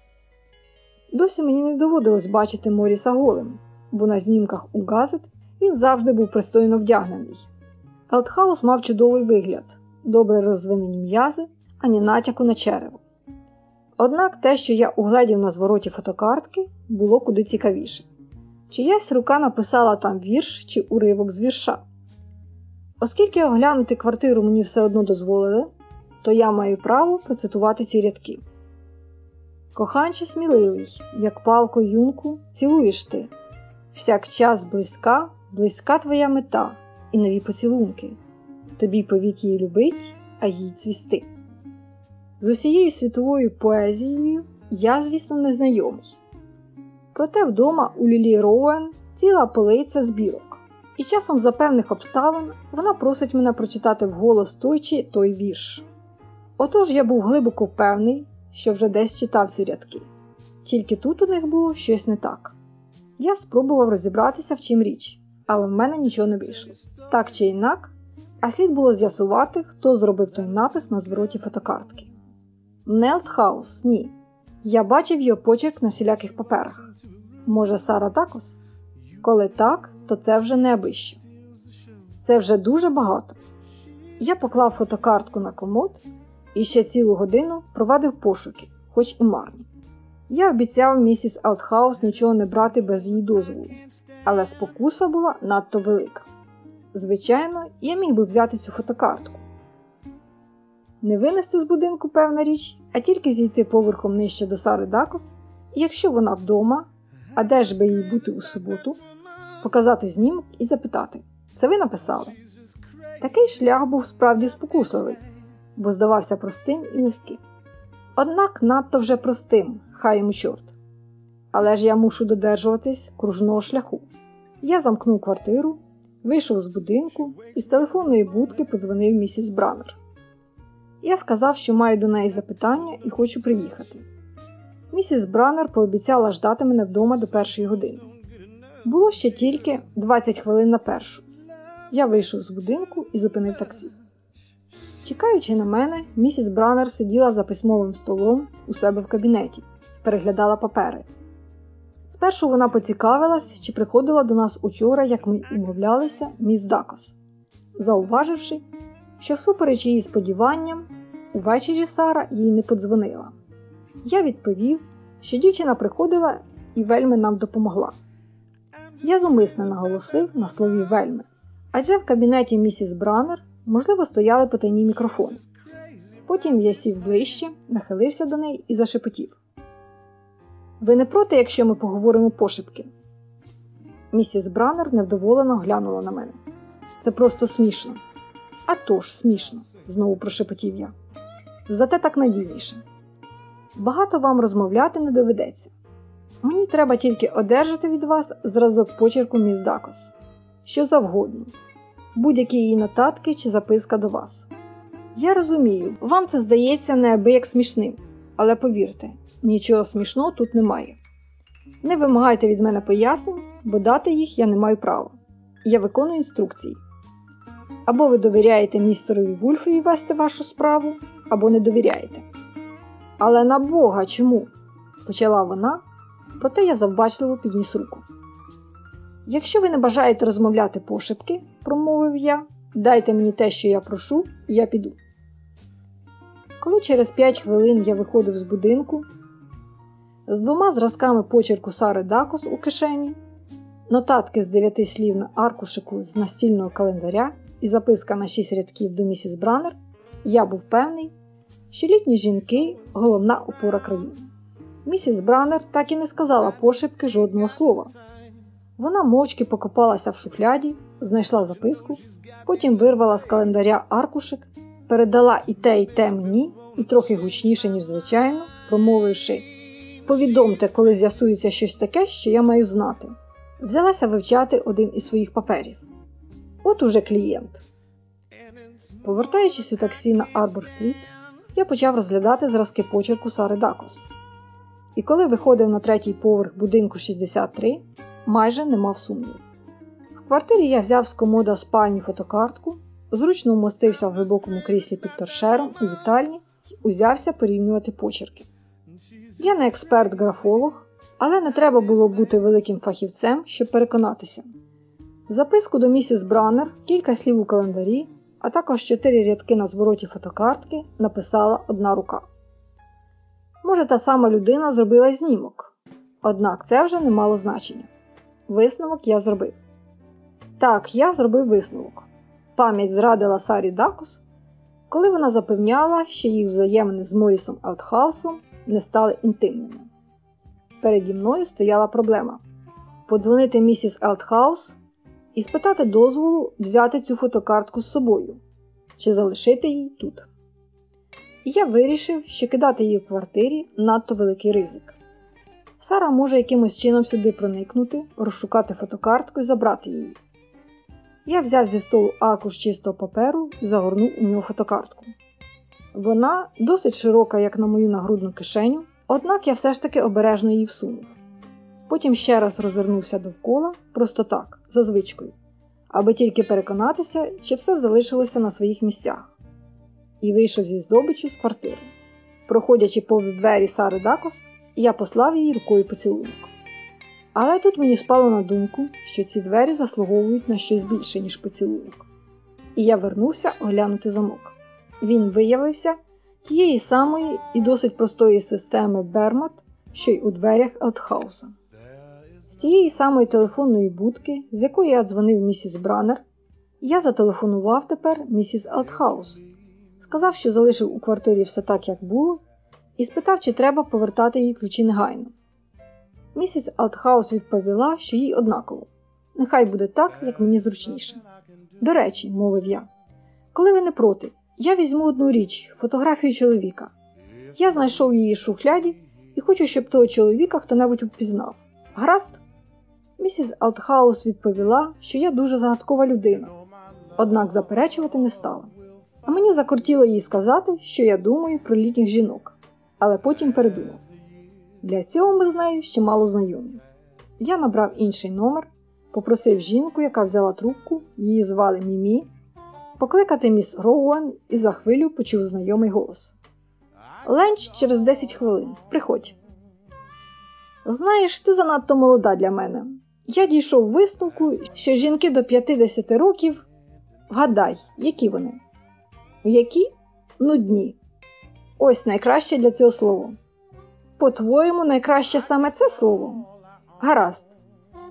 Досі мені не доводилось бачити Моріса голим, бо на знімках у газет він завжди був пристойно вдягнений. Елтхаус мав чудовий вигляд, добре розвинені м'язи, ані натяку на черево. Однак те, що я угледів на звороті фотокартки, було куди цікавіше. Чиясь рука написала там вірш чи уривок з вірша. Оскільки оглянути квартиру мені все одно дозволили, то я маю право процитувати ці рядки. Коханче сміливий, як палко юнку, цілуєш ти, всяк час близька, близька твоя мета і нові поцілунки. Тобі повік її любить, а їй цвісти. З усією світовою поезією я, звісно, не знайомий. Проте вдома у Лілі Роуен ціла полиця збірок, і часом за певних обставин вона просить мене прочитати вголос той чи той вірш. Отож я був глибоко певний, що вже десь читав ці рядки, тільки тут у них було щось не так. Я спробував розібратися, в чим річ, але в мене нічого не вийшло. Так чи інак, а слід було з'ясувати, хто зробив той напис на звороті фотокартки. Нелтхаус, ні. Я бачив його почерк на всіляких паперах. Може, Сара також? Коли так, то це вже небище. Це вже дуже багато. Я поклав фотокартку на комод і ще цілу годину провадив пошуки, хоч і марні. Я обіцяв місіс Елтхаус нічого не брати без її дозволу, але спокуса була надто велика. Звичайно, я міг би взяти цю фотокартку. Не винести з будинку певна річ, а тільки зійти поверхом нижче до Сари Дакос, якщо вона вдома, а де ж би їй бути у суботу, показати знімок і запитати це ви написали? Такий шлях був справді спокусливий, бо здавався простим і легким. Однак надто вже простим, хай йому чорт. Але ж я мушу додержуватись кружного шляху. Я замкнув квартиру, вийшов з будинку і з телефонної будки подзвонив місіс Бранер. Я сказав, що маю до неї запитання і хочу приїхати. Місіс Бранер пообіцяла ждати мене вдома до першої години. Було ще тільки 20 хвилин на першу. Я вийшов з будинку і зупинив таксі. Чекаючи на мене, місіс Бранер сиділа за письмовим столом у себе в кабінеті, переглядала папери. Спершу вона поцікавилась, чи приходила до нас учора, як ми умовлялися, міс Дакос, зауваживши, що, всупереч її сподіванням, увечері Сара їй не подзвонила. Я відповів, що дівчина приходила і вельми нам допомогла. Я зумисне наголосив на слові вельми, адже в кабінеті місіс Бранер, можливо, стояли потайні мікрофони. Потім я сів ближче, нахилився до неї і зашепотів. Ви не проти, якщо ми поговоримо пошепки? Місіс Бранер невдоволено глянула на мене. Це просто смішно. «А тож, смішно, знову прошепотів я. Зате так надійніше. Багато вам розмовляти не доведеться. Мені треба тільки одержати від вас зразок почерку міс Дакос. Що завгодно, будь-які її нотатки чи записка до вас. Я розумію, вам це здається неабияк смішним, але повірте, нічого смішного тут немає. Не вимагайте від мене пояснень, бо дати їх я не маю права. Я виконую інструкції. Або ви довіряєте містерові Вульфові вести вашу справу, або не довіряєте. Але на Бога чому? почала вона, проте я завбачливо підніс руку. Якщо ви не бажаєте розмовляти пошепки, промовив я, дайте мені те, що я прошу, і я піду. Коли через п'ять хвилин я виходив з будинку, з двома зразками почерку Сари Дакос у кишені, нотатки з дев'яти слів на аркушику з настільного календаря і записка на шість рядків до місіс Бранер, я був певний, що літні жінки головна опора країни. Місіс Бранер так і не сказала пошепки жодного слова. Вона мовчки покопалася в шухляді, знайшла записку, потім вирвала з календаря аркушик, передала і те, і те мені, і трохи гучніше, ніж звичайно, промовивши Повідомте, коли з'ясується щось таке, що я маю знати. Взялася вивчати один із своїх паперів. От уже клієнт. Повертаючись у таксі на Арбор-стріт, я почав розглядати зразки почерку Сари Дакос. І коли виходив на третій поверх будинку 63, майже не мав сумніву. В квартирі я взяв з комода спальні фотокартку, зручно вмостився в глибокому кріслі під торшером у вітальні і узявся порівнювати почерки. Я не експерт-графолог, але не треба було бути великим фахівцем, щоб переконатися. Записку до місіс Бранер, кілька слів у календарі, а також чотири рядки на звороті фотокартки написала одна рука. Може, та сама людина зробила знімок, однак це вже не мало значення. Висновок я зробив. Так, я зробив висновок. Пам'ять зрадила Сарі Дакус, коли вона запевняла, що їх взаємини з Морісом Алтхаусом не стали інтимними. Переді мною стояла проблема подзвонити місіс Алтхаус і спитати дозволу взяти цю фотокартку з собою чи залишити її тут. Я вирішив, що кидати її в квартирі надто великий ризик. Сара може якимось чином сюди проникнути, розшукати фотокартку і забрати її. Я взяв зі столу аркуш чистого паперу і загорнув у нього фотокартку. Вона досить широка, як на мою нагрудну кишеню, однак я все ж таки обережно її всунув. Потім ще раз розвернувся довкола, просто так, за звичкою, аби тільки переконатися, чи все залишилося на своїх місцях, і вийшов зі здобичю з квартири. Проходячи повз двері Сари Дакос, я послав їй рукою поцілунок. Але тут мені спало на думку, що ці двері заслуговують на щось більше, ніж поцілунок. І я вернувся оглянути замок. Він виявився тієї самої і досить простої системи Бермат, що й у дверях Елтхауса. З тієї самої телефонної будки, з якої я дзвонив місіс Бранер, я зателефонував тепер місіс Алтхаус, сказав, що залишив у квартирі все так, як було, і спитав, чи треба повертати їй ключі негайно. Місіс Алтхаус відповіла, що їй однаково. Нехай буде так, як мені зручніше. До речі, мовив я, коли ви не проти, я візьму одну річ, фотографію чоловіка. Я знайшов її в шухляді і хочу, щоб того чоловіка хто небудь упізнав. Гаразд? Місіс Алтхаус відповіла, що я дуже загадкова людина, однак заперечувати не стала. А мені закортіло їй сказати, що я думаю про літніх жінок, але потім передумав. Для цього ми з нею ще мало знайомі. Я набрав інший номер, попросив жінку, яка взяла трубку, її звали Мімі, покликати міс Роуан і за хвилю почув знайомий голос. Ленч через 10 хвилин. Приходь. Знаєш, ти занадто молода для мене. Я дійшов висновку, що жінки до 50 років. Гадай, які вони? Які? Нудні. Ось найкраще для цього слово. По-твоєму, найкраще саме це слово? Гаразд.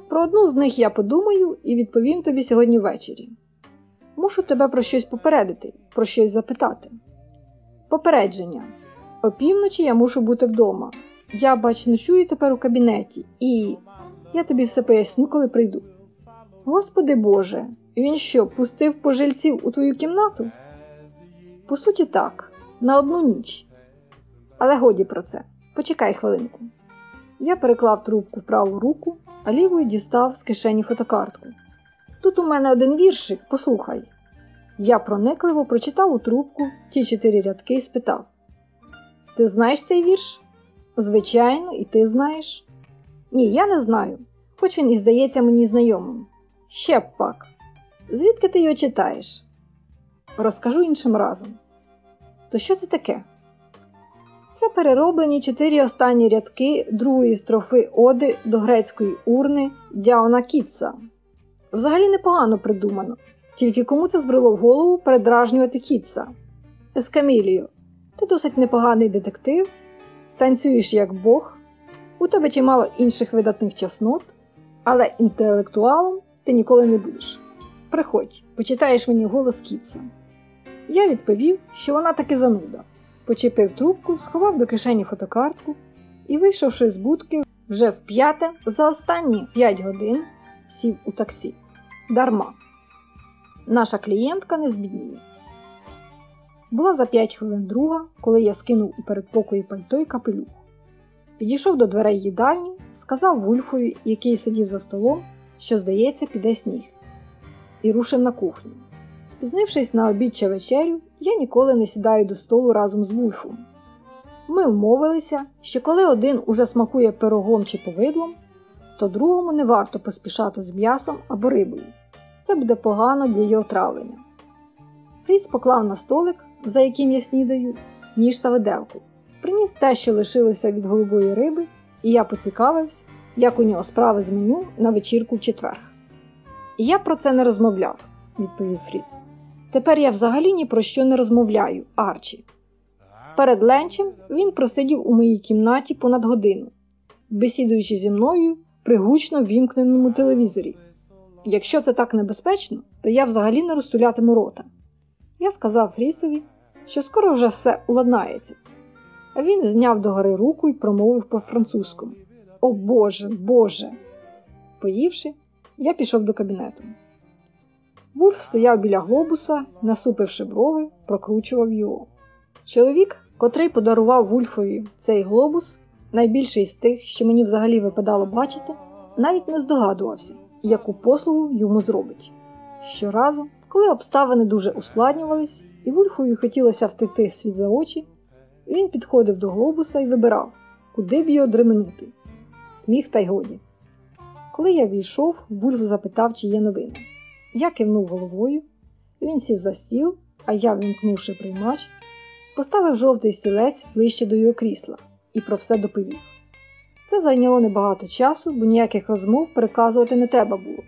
Про одну з них я подумаю і відповім тобі сьогодні ввечері. Мушу тебе про щось попередити, про щось запитати. Попередження. Опівночі я мушу бути вдома. Я, бач, ночую тепер у кабінеті, і я тобі все поясню, коли прийду. Господи Боже, він що, пустив пожильців у твою кімнату? По суті, так, на одну ніч. Але годі про це. Почекай хвилинку. Я переклав трубку в праву руку, а лівою дістав з кишені фотокартку. Тут у мене один віршик, послухай. Я проникливо прочитав у трубку ті чотири рядки і спитав: Ти знаєш цей вірш? Звичайно, і ти знаєш? Ні, я не знаю, хоч він і здається мені знайомим. Ще б пак. Звідки ти його читаєш? Розкажу іншим разом. То що це таке? Це перероблені чотири останні рядки другої строфи Оди до грецької урни Дяона Кітса. Взагалі непогано придумано, тільки кому це збрело в голову передражнювати Кітса. Ескамілію, ти досить непоганий детектив, танцюєш як Бог, у тебе чимало інших видатних чеснот, але інтелектуалом ти ніколи не будеш. Приходь, почитаєш мені голос Кітса. Я відповів, що вона таки зануда почепив трубку, сховав до кишені фотокартку і, вийшовши з будки, вже в п'яте за останні п'ять годин сів у таксі. Дарма. Наша клієнтка не збідніє. Була за п'ять хвилин друга, коли я скинув у передпокої пальто й капелюх. Підійшов до дверей їдальні, сказав Вульфові, який сидів за столом, що, здається, піде сніг, і рушив на кухню. Спізнившись на обід чи вечерю, я ніколи не сідаю до столу разом з Вульфом. Ми вмовилися, що коли один уже смакує пирогом чи повидлом, то другому не варто поспішати з м'ясом або рибою. Це буде погано для його травлення. Фріс поклав на столик, за яким я снідаю, ніж та виделку. Приніс те, що лишилося від голубої риби, і я поцікавився, як у нього справи з меню на вечірку в четвер. Я про це не розмовляв відповів Фріц. Тепер я взагалі ні про що не розмовляю, Арчі. Перед ленчем він просидів у моїй кімнаті понад годину, бесідуючи зі мною при гучно вімкненому телевізорі. Якщо це так небезпечно, то я взагалі не розтулятиму рота. Я сказав Фрісові, що скоро вже все уладнається. А він зняв догори руку і промовив по французькому: О Боже, Боже! Поївши, я пішов до кабінету. Вульф стояв біля глобуса, насупивши брови, прокручував його. Чоловік, котрий подарував Вульфові цей глобус, найбільший з тих, що мені взагалі випадало бачити, навіть не здогадувався, яку послугу йому зробить. Щоразу, коли обставини дуже ускладнювались, і Вульфові хотілося втекти світ за очі, він підходив до глобуса і вибирав, куди б його дременути. Сміх та й годі. Коли я війшов, Вульф запитав, чи є новини. Я кивнув головою, він сів за стіл, а я, вімкнувши приймач, поставив жовтий стілець ближче до його крісла і про все доповів. Це зайняло небагато часу, бо ніяких розмов переказувати не треба було.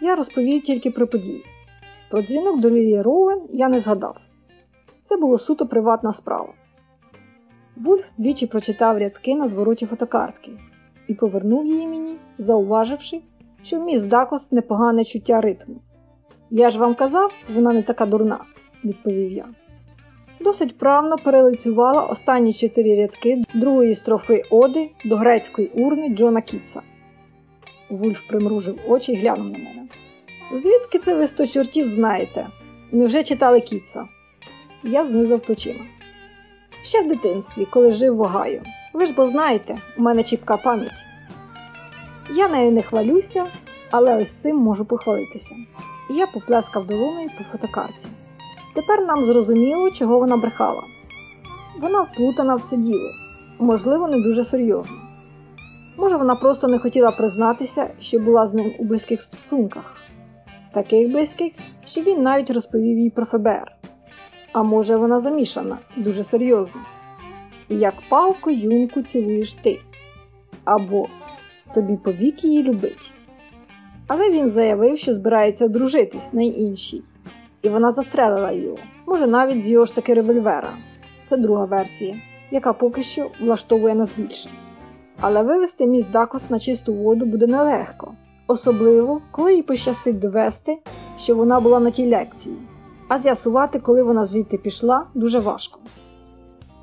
Я розповів тільки про події. Про дзвінок до Лілії Роуен я не згадав. Це було суто приватна справа. Вульф двічі прочитав рядки на звороті фотокартки і повернув її мені, зауваживши, що міс Дакос непогане чуття ритму. Я ж вам казав, вона не така дурна, відповів я. Досить правно перелицювала останні чотири рядки другої строфи Оди до грецької урни Джона Кітса. Вульф примружив очі і глянув на мене. Звідки це ви сто чортів знаєте? Невже читали Кітса? Я знизав плечима. Ще в дитинстві, коли жив в Огайо. Ви ж бо знаєте, у мене чіпка пам'ять. Я нею не хвалюся, але ось цим можу похвалитися. Я поплескав долоною по фотокарті. Тепер нам зрозуміло, чого вона брехала. Вона вплутана в це діло, можливо, не дуже серйозно. Може, вона просто не хотіла признатися, що була з ним у близьких стосунках, таких близьких, що він навіть розповів їй про ФБР. А може, вона замішана дуже серйозно. І як палку юнку цілуєш ти, або тобі повік її любить. Але він заявив, що збирається одружитись на іншій, і вона застрелила його, може навіть з його ж таки револьвера. Це друга версія, яка поки що влаштовує нас більше. Але вивести міс Дакос на чисту воду буде нелегко, особливо коли їй пощастить довести, що вона була на тій лекції, а з'ясувати, коли вона звідти пішла, дуже важко.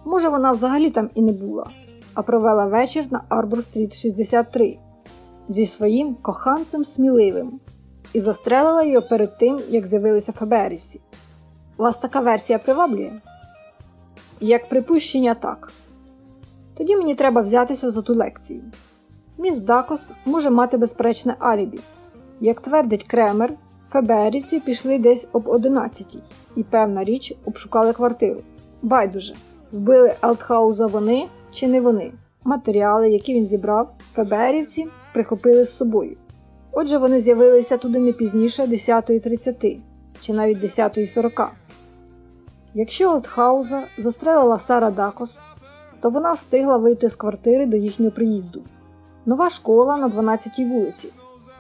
Може, вона взагалі там і не була, а провела вечір на Арбор Стріт 63 зі своїм коханцем сміливим і застрелила його перед тим, як з'явилися ФБРівці. Вас така версія приваблює? Як припущення, так. Тоді мені треба взятися за ту лекцію. Міс Дакос може мати безперечне алібі. Як твердить Кремер, ФБРівці пішли десь об 11 і, певна річ, обшукали квартиру. Байдуже, вбили Алтхауза вони чи не вони. Матеріали, які він зібрав, ФБРівці прихопили з собою. Отже, вони з'явилися туди не пізніше 10.30 чи навіть 10.40. Якщо Алтхауза застрелила Сара Дакос, то вона встигла вийти з квартири до їхнього приїзду. Нова школа на 12-й вулиці.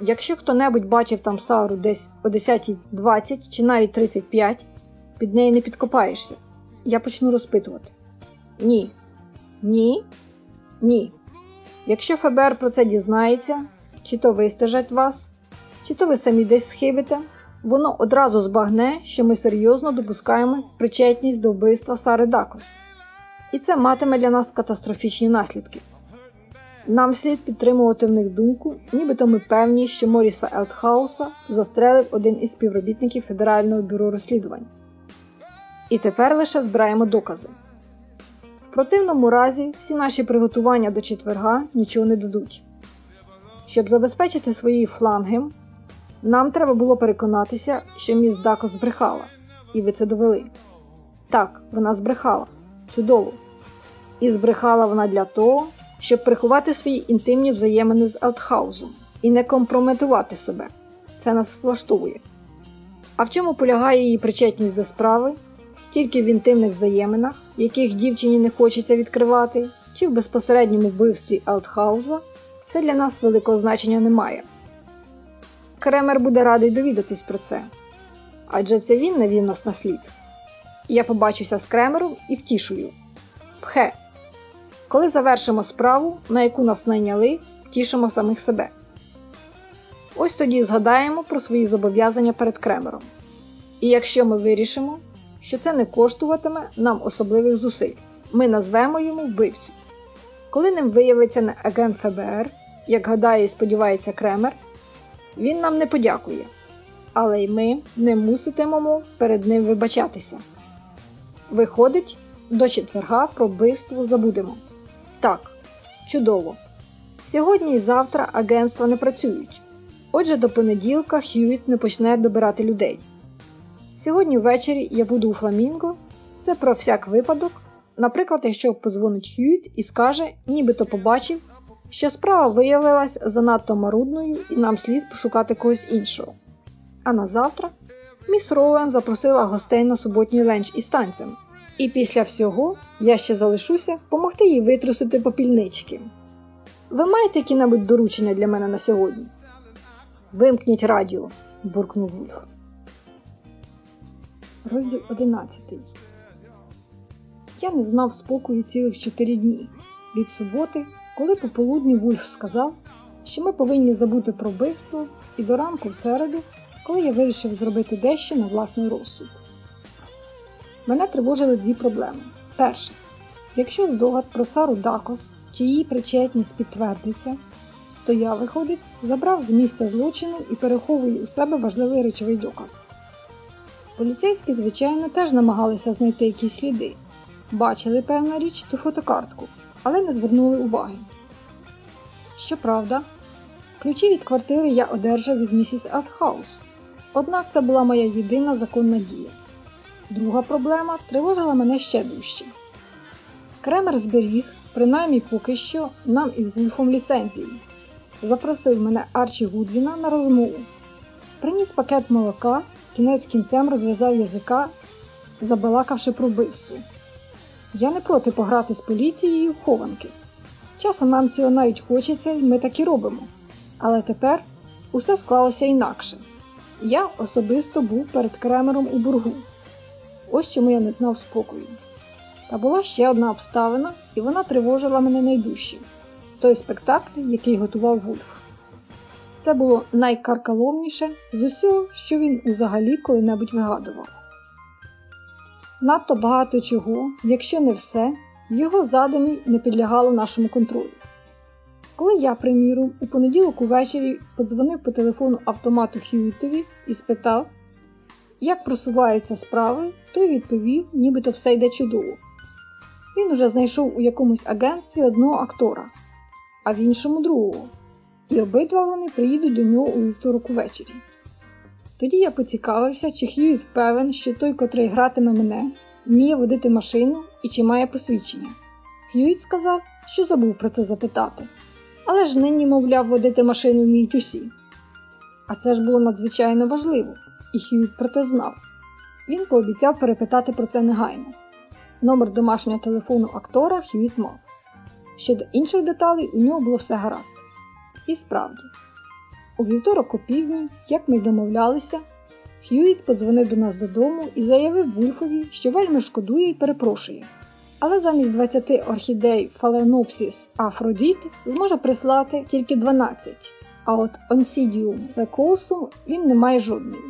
Якщо хто-небудь бачив там Сару десь о 10.20 чи навіть 35, під неї не підкопаєшся. Я почну розпитувати. Ні. Ні? Ні. Якщо ФБР про це дізнається, чи то вистежать вас, чи то ви самі десь схибите, воно одразу збагне, що ми серйозно допускаємо причетність до вбивства Сари Дакос. І це матиме для нас катастрофічні наслідки. Нам слід підтримувати в них думку, нібито ми певні, що Моріса Елтхауса застрелив один із співробітників Федерального бюро розслідувань. І тепер лише збираємо докази. В противному разі всі наші приготування до четверга нічого не дадуть. Щоб забезпечити свої фланги, нам треба було переконатися, що міс Дако збрехала, і ви це довели. Так, вона збрехала. Чудово. І збрехала вона для того, щоб приховати свої інтимні взаємини з Алтхаузом і не компрометувати себе. Це нас влаштовує. А в чому полягає її причетність до справи? Тільки в інтимних взаєминах, яких дівчині не хочеться відкривати, чи в безпосередньому вбивстві Алтхауза, це для нас великого значення не має. Кремер буде радий довідатись про це. Адже це він навів нас на слід. Я побачуся з Кремером і втішую. Пхе. Коли завершимо справу, на яку нас найняли, втішимо самих себе. Ось тоді згадаємо про свої зобов'язання перед Кремером. І якщо ми вирішимо, що це не коштуватиме нам особливих зусиль, ми назвемо йому вбивцю. Коли ним виявиться не агент ФБР, як гадає і сподівається Кремер, він нам не подякує, але й ми не муситимемо перед ним вибачатися. Виходить, до четверга про вбивство забудемо. Так, чудово. Сьогодні і завтра агентства не працюють. Отже, до понеділка Хьюіт не почне добирати людей. Сьогодні ввечері я буду у Фламінго. Це про всяк випадок. Наприклад, якщо позвонить Хьюіт і скаже, нібито побачив, що справа виявилась занадто марудною і нам слід пошукати когось іншого. А на завтра міс Роуен запросила гостей на суботній ленч із танцями. І після всього я ще залишуся помогти їй витрусити попільнички. Ви маєте які-небудь доручення для мене на сьогодні? Вимкніть радіо, буркнув Вульф. Розділ 11 Я не знав спокою цілих чотири дні. Від суботи, коли пополудні Вульф сказав, що ми повинні забути про вбивство, і до ранку в середу, коли я вирішив зробити дещо на власний розсуд. Мене тривожили дві проблеми. Перша, якщо здогад про Сару Дакос чи її причетність підтвердиться, то я, виходить, забрав з місця злочину і переховую у себе важливий речовий доказ. Поліцейські, звичайно, теж намагалися знайти якісь сліди, бачили певна річ ту фотокартку, але не звернули уваги. Щоправда, ключі від квартири я одержав від місіс Елтхаус, однак це була моя єдина законна дія. Друга проблема тривожила мене ще дужче. Кремер зберіг, принаймні поки що, нам із Вульфом ліцензії. Запросив мене Арчі Гудвіна на розмову. Приніс пакет молока, кінець кінцем розв'язав язика, забалакавши про вбивство. Я не проти пограти з поліцією в хованки. Часом нам цього навіть хочеться, і ми так і робимо. Але тепер усе склалося інакше. Я особисто був перед кремером у бургу. Ось чому я не знав спокою. Та була ще одна обставина, і вона тривожила мене найдужче той спектакль, який готував Вульф. Це було найкаркаломніше з усього, що він взагалі коли-небудь вигадував. Надто багато чого, якщо не все, в його задумі не підлягало нашому контролю. Коли я, приміром, у понеділок увечері подзвонив по телефону автомату Хьюітові і спитав, як просуваються справи, той відповів, нібито все йде чудово. Він уже знайшов у якомусь агентстві одного актора, а в іншому другого, і обидва вони приїдуть до нього у вівторок увечері. Тоді я поцікавився, чи Хьюіт певен, що той, котрий гратиме мене, вміє водити машину і чи має посвідчення. Хьюіт сказав, що забув про це запитати. Але ж нині, мовляв, водити машину вміють усі. А це ж було надзвичайно важливо, і Хьюіт про те знав. Він пообіцяв перепитати про це негайно. Номер домашнього телефону актора Хьюіт мав. Щодо інших деталей, у нього було все гаразд. І справді, у вівторок о півдні, як ми й домовлялися, Хьюіт подзвонив до нас додому і заявив Вульфові, що вельми шкодує і перепрошує. Але замість 20 орхідей Phalaenopsis Афродіт зможе прислати тільки 12, а от Oncidium Lecosum він не має жодної.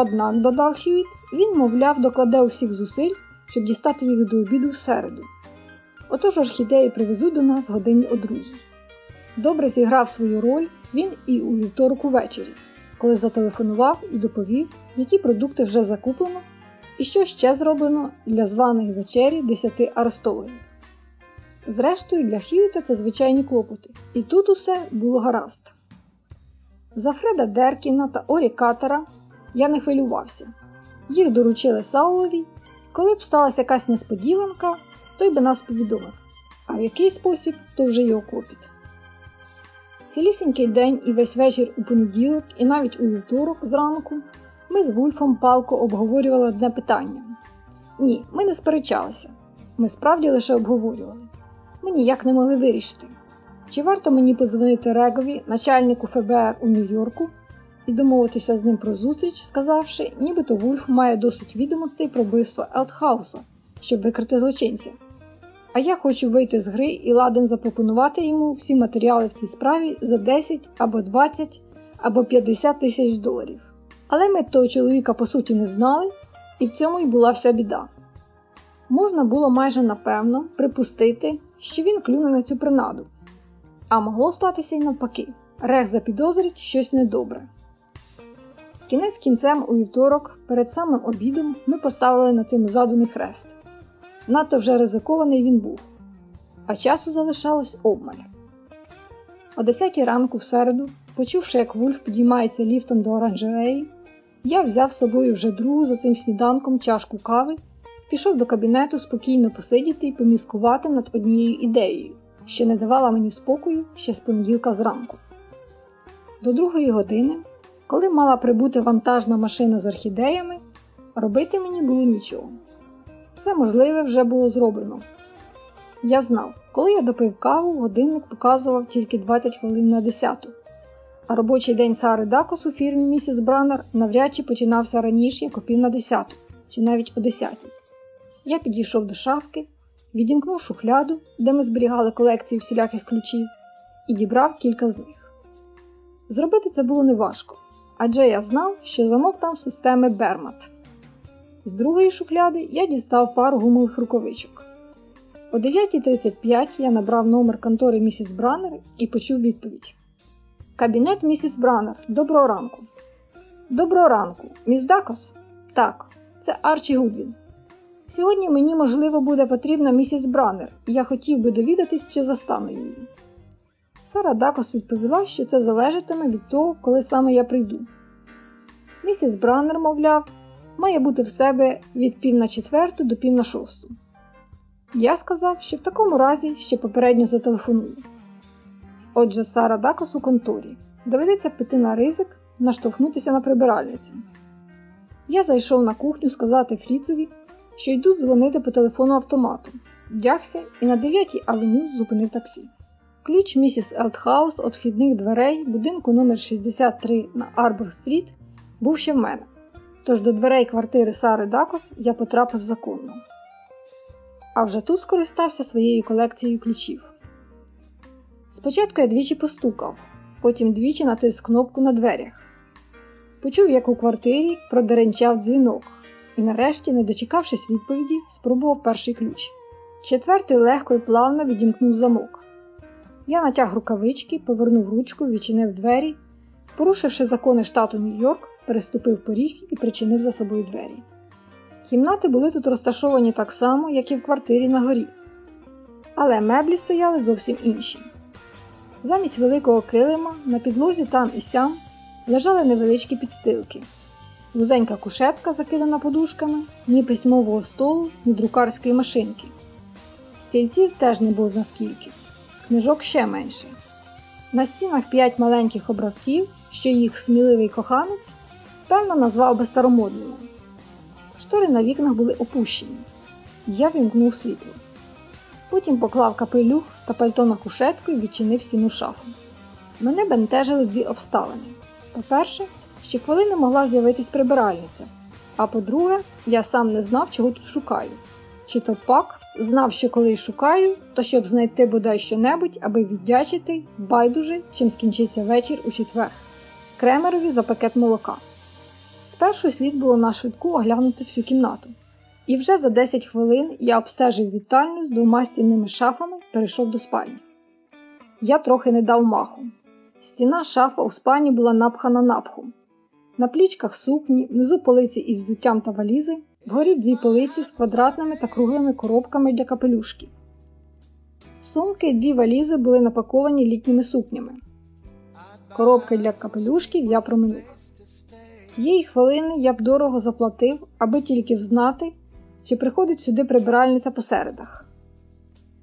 Однак, додав Хьюіт, він, мовляв, докладе усіх зусиль, щоб дістати їх до обіду в середу. Отож орхідеї привезуть до нас годині о другій. Добре зіграв свою роль він і у вівторок увечері, коли зателефонував і доповів, які продукти вже закуплено і що ще зроблено для званої вечері десяти арестологів. Зрештою, для Хьюіта це звичайні клопоти, і тут усе було гаразд. За Фреда Деркіна та Орі Катера я не хвилювався. Їх доручили Саулові, коли б сталася якась несподіванка, той би нас повідомив, а в який спосіб то вже його клопіт. Цілісінький день і весь вечір у понеділок, і навіть у вівторок зранку ми з Вульфом палко обговорювали одне питання. Ні, ми не сперечалися. Ми справді лише обговорювали. Ми ніяк не могли вирішити, чи варто мені подзвонити Регові, начальнику ФБР у Нью-Йорку, і домовитися з ним про зустріч, сказавши, нібито Вульф має досить відомостей про вбивство Елтхауса, щоб викрити злочинця. А я хочу вийти з гри і ладен запропонувати йому всі матеріали в цій справі за 10 або 20 або 50 тисяч доларів. Але ми того чоловіка по суті не знали, і в цьому й була вся біда. Можна було майже напевно припустити, що він клюне на цю принаду, а могло статися й навпаки. Рех запідозрить щось недобре. Кінець кінцем у вівторок, перед самим обідом, ми поставили на цьому задумі хрест. Надто вже ризикований він був, а часу залишалось обмаль. О 10 ранку в середу, почувши, як Вульф підіймається ліфтом до оранжереї, я взяв з собою вже другу за цим сніданком чашку кави, пішов до кабінету спокійно посидіти і поміскувати над однією ідеєю, що не давала мені спокою ще з понеділка зранку. До другої години, коли мала прибути вантажна машина з орхідеями, робити мені було нічого. Все можливе вже було зроблено. Я знав, коли я допив каву, годинник показував тільки 20 хвилин на 10, а робочий день Сари Дакос у фірмі місіс Браннер навряд чи починався раніше, як о пів на 10 чи навіть о 10. Я підійшов до шафки, відімкнув шухляду, де ми зберігали колекцію всіляких ключів, і дібрав кілька з них. Зробити це було неважко, адже я знав, що замок там системи Бермат. З другої шухляди я дістав пару гумових рукавичок. О 9.35 я набрав номер контори місіс Браннер і почув відповідь. Кабінет місіс Браннер. Доброго ранку. Доброго ранку. Міс Дакос? Так, це Арчі Гудвін. Сьогодні мені, можливо, буде потрібна місіс Браннер, і я хотів би довідатись, чи застану її. Сара Дакос відповіла, що це залежатиме від того, коли саме я прийду. Місіс Браннер, мовляв, має бути в себе від пів на четверту до пів на шосту. Я сказав, що в такому разі ще попередньо зателефоную. Отже, Сара Дакос у конторі. Доведеться піти на ризик, наштовхнутися на прибиральницю. Я зайшов на кухню сказати Фріцові, що йду дзвонити по телефону автомату, вдягся і на 9-й авеню зупинив таксі. Ключ місіс Елтхаус від вхідних дверей будинку номер 63 на Арбор-стріт був ще в мене, тож до дверей квартири Сари Дакос я потрапив законно. А вже тут скористався своєю колекцією ключів. Спочатку я двічі постукав, потім двічі натис кнопку на дверях. Почув, як у квартирі продеренчав дзвінок, і нарешті, не дочекавшись відповіді, спробував перший ключ. Четвертий легко і плавно відімкнув замок. Я натяг рукавички, повернув ручку, відчинив двері, порушивши закони штату Нью-Йорк, переступив поріг і причинив за собою двері. Кімнати були тут розташовані так само, як і в квартирі на горі, але меблі стояли зовсім інші. Замість великого килима на підлозі там і сям лежали невеличкі підстилки, вузенька кушетка, закидана подушками, ні письмового столу, ні друкарської машинки. Стільців теж не було наскільки, книжок ще менше. На стінах п'ять маленьких образків, що їх сміливий коханець, певно, назвав би старомодними. Штори на вікнах були опущені. Я вімкнув світло. Потім поклав капелюх та пальто на кушетку і відчинив стіну шафу. Мене бентежили дві обставини. По-перше, ще хвилини могла з'явитись прибиральниця, а по-друге, я сам не знав, чого тут шукаю. Чи то пак знав, що коли шукаю, то щоб знайти бодай що-небудь, аби віддячити, байдуже, чим скінчиться вечір у четвер, кремерові за пакет молока. Спершу слід було на швидку оглянути всю кімнату. І вже за 10 хвилин я обстежив вітальню з двома стінними шафами перейшов до спальні. Я трохи не дав маху. Стіна шафа у спальні була напхана напхом. На плічках сукні, внизу полиці із зуттям та валізи, вгорі дві полиці з квадратними та круглими коробками для капелюшків. Сумки і дві валізи були напаковані літніми сукнями. Коробки для капелюшків я проминув. Тієї хвилини я б дорого заплатив, аби тільки взнати, чи приходить сюди прибиральниця по середах.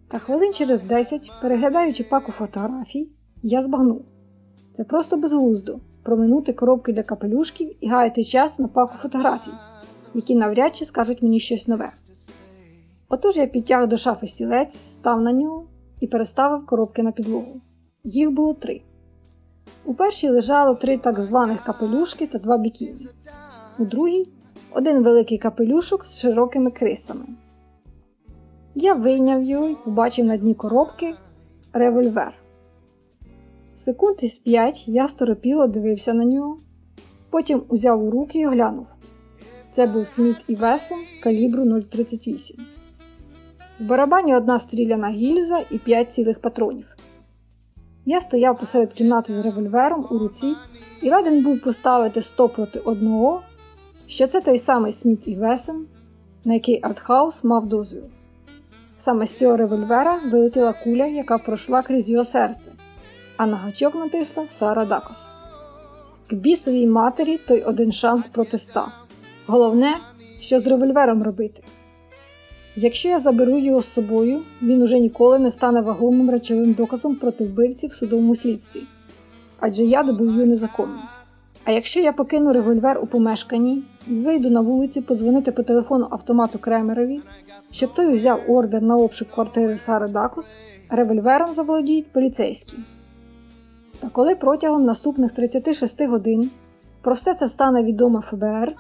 Та хвилин через десять, переглядаючи паку фотографій, я збагнув. Це просто безглуздо проминути коробки для капелюшків і гаяти час на паку фотографій, які навряд чи скажуть мені щось нове. Отож я підтяг до шафи стілець, став на нього і переставив коробки на підлогу. Їх було три. У першій лежало три так званих капелюшки та два бікіні. У другій один великий капелюшок з широкими крисами. Я вийняв його і побачив на дні коробки револьвер. Секунд із п'ять я сторопіло дивився на нього, потім узяв у руки і оглянув. Це був Сміт і Весен калібру 0,38. В барабані одна стріляна гільза і п'ять цілих патронів. Я стояв посеред кімнати з револьвером у руці і ладен був поставити сто проти одного, що це той самий Сміт і Весен, на який Артхаус мав дозвіл. Саме з цього револьвера вилетіла куля, яка пройшла крізь його серце, а на гачок натисла Сара Дакос. К бісовій матері той один шанс проти ста. Головне, що з револьвером робити. Якщо я заберу його з собою, він уже ніколи не стане вагомим речовим доказом проти вбивців в судовому слідстві, адже я добув його незаконно. А якщо я покину револьвер у помешканні і вийду на вулицю подзвонити по телефону автомату Кремерові, щоб той узяв ордер на обшук квартири Сари Дакус, револьвером заволодіють поліцейські. Та коли протягом наступних 36 годин про все це стане відомо ФБР,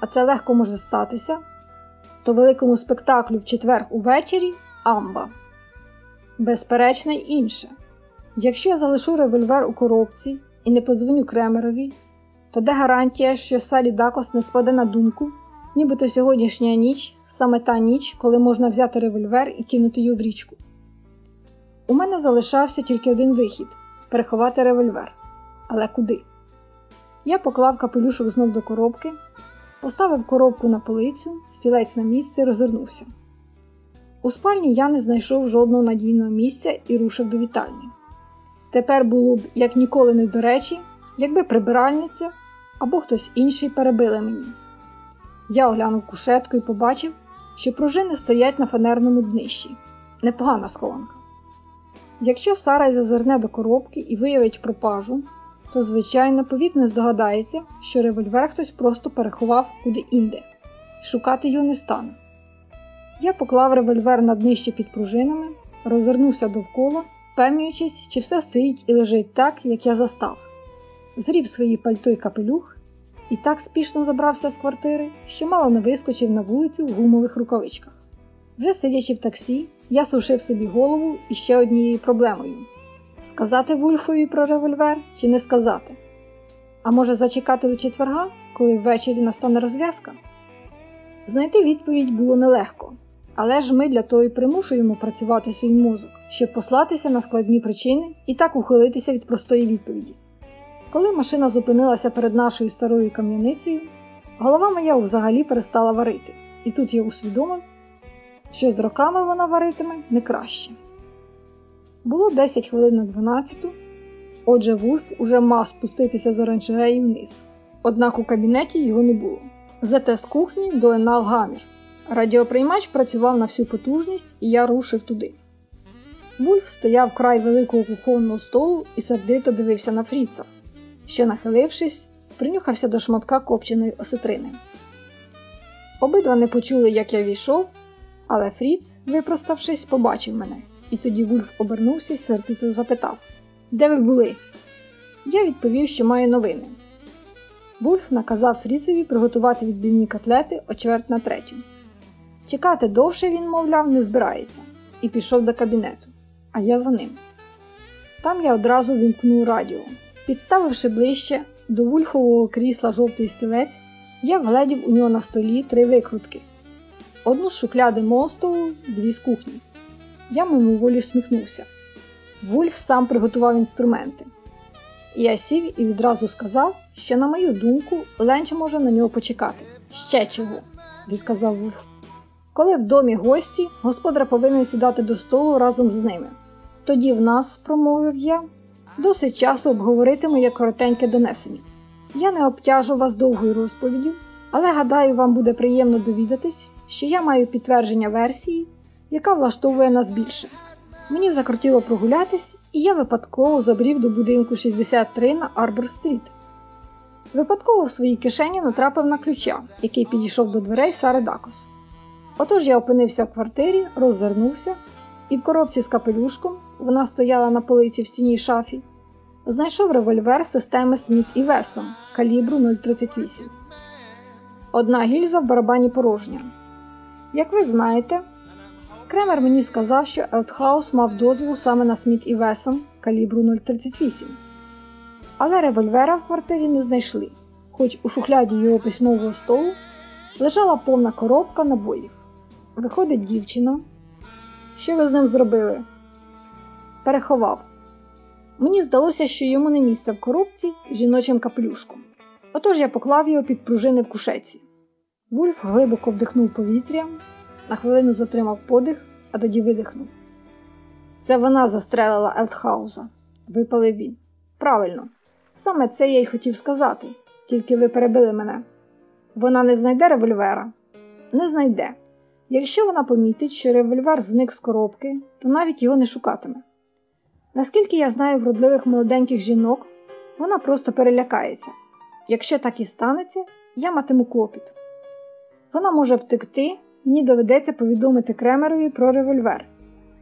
а це легко може статися, то великому спектаклю в четвер увечері амба. Безперечно інше. Якщо я залишу револьвер у коробці і не позвоню Кремерові, то де гарантія, що Сарі Дакос не спаде на думку, нібито сьогоднішня ніч саме та ніч, коли можна взяти револьвер і кинути його в річку. У мене залишався тільки один вихід переховати револьвер. Але куди? Я поклав капелюшок знов до коробки, Поставив коробку на полицю, стілець на місце розвернувся. У спальні я не знайшов жодного надійного місця і рушив до вітальні. Тепер було б як ніколи не до речі, якби прибиральниця або хтось інший перебили мені. Я оглянув кушетку і побачив, що пружини стоять на фанерному днищі. Непогана схованка. Якщо Сара зазирне до коробки і виявить пропажу, то, звичайно, повік не здогадається, що револьвер хтось просто переховав куди інде, шукати його не стане. Я поклав револьвер на днище під пружинами, розвернувся довкола, впевнюючись, чи все стоїть і лежить так, як я застав. Згріб свої пальто й капелюх і так спішно забрався з квартири, що мало не вискочив на вулицю в гумових рукавичках. Вже сидячи в таксі, я сушив собі голову іще однією проблемою сказати Вульфові про револьвер чи не сказати? А може зачекати до четверга, коли ввечері настане розв'язка? Знайти відповідь було нелегко, але ж ми для того і примушуємо працювати свій мозок, щоб послатися на складні причини і так ухилитися від простої відповіді. Коли машина зупинилася перед нашою старою кам'яницею, голова моя взагалі перестала варити, і тут я усвідомив, що з роками вона варитиме не краще. Було 10 хвилин на 12, отже, Вульф уже мав спуститися з оранжереї вниз, однак у кабінеті його не було. Зате з кухні долинав гамір. Радіоприймач працював на всю потужність, і я рушив туди. Вульф стояв край великого кухонного столу і сердито дивився на Фріца, що, нахилившись, принюхався до шматка копченої осетрини. Обидва не почули, як я війшов, але Фріц, випроставшись, побачив мене, і тоді Вульф обернувся і сердито запитав: Де ви були? Я відповів, що маю новини. Вульф наказав Фріцеві приготувати відбивні котлети о чверть на третю. Чекати довше він, мовляв, не збирається, і пішов до кабінету, а я за ним. Там я одразу вімкнув радіо. Підставивши ближче до вульфового крісла жовтий стілець, я вгледів у нього на столі три викрутки: одну з шухляди мосту, дві з кухні. Я мимоволі сміхнувся. Вульф сам приготував інструменти. Я сів і відразу сказав, що, на мою думку, Ленч може на нього почекати. Ще чого, відказав Вульф. Коли в домі гості, господар повинен сідати до столу разом з ними. Тоді в нас, промовив я, досить часу обговорити моє коротеньке донесення. Я не обтяжу вас довгою розповіддю, але гадаю, вам буде приємно довідатись, що я маю підтвердження версії, яка влаштовує нас більше. Мені закортіло прогулятись, і я випадково забрів до будинку 63 на Арбор-стріт. Випадково в своїй кишені натрапив на ключа, який підійшов до дверей Сари Дакос. Отож я опинився в квартирі, роззирнувся, і в коробці з капелюшком вона стояла на полиці в стінній шафі. Знайшов револьвер системи Сміт і Весон калібру 0,38. Одна гільза в барабані порожня. Як ви знаєте, Кремер мені сказав, що Елтхаус мав дозвіл саме на Сміт і Весон калібру 0,38. Але револьвера в квартирі не знайшли, хоч у шухляді його письмового столу лежала повна коробка набоїв. Виходить дівчина. Що ви з ним зробили? Переховав. Мені здалося, що йому не місце в коробці жіночим капелюшком. Отож я поклав його під пружини в кушеці. Вульф глибоко вдихнув повітря, на хвилину затримав подих, а тоді видихнув. Це вона застрелила Елтхауза, випалив він. Правильно, саме це я й хотів сказати, тільки ви перебили мене. Вона не знайде револьвера? Не знайде. Якщо вона помітить, що револьвер зник з коробки, то навіть його не шукатиме. Наскільки я знаю вродливих молоденьких жінок, вона просто перелякається. Якщо так і станеться, я матиму клопіт. Вона може втекти, мені доведеться повідомити Кремерові про револьвер,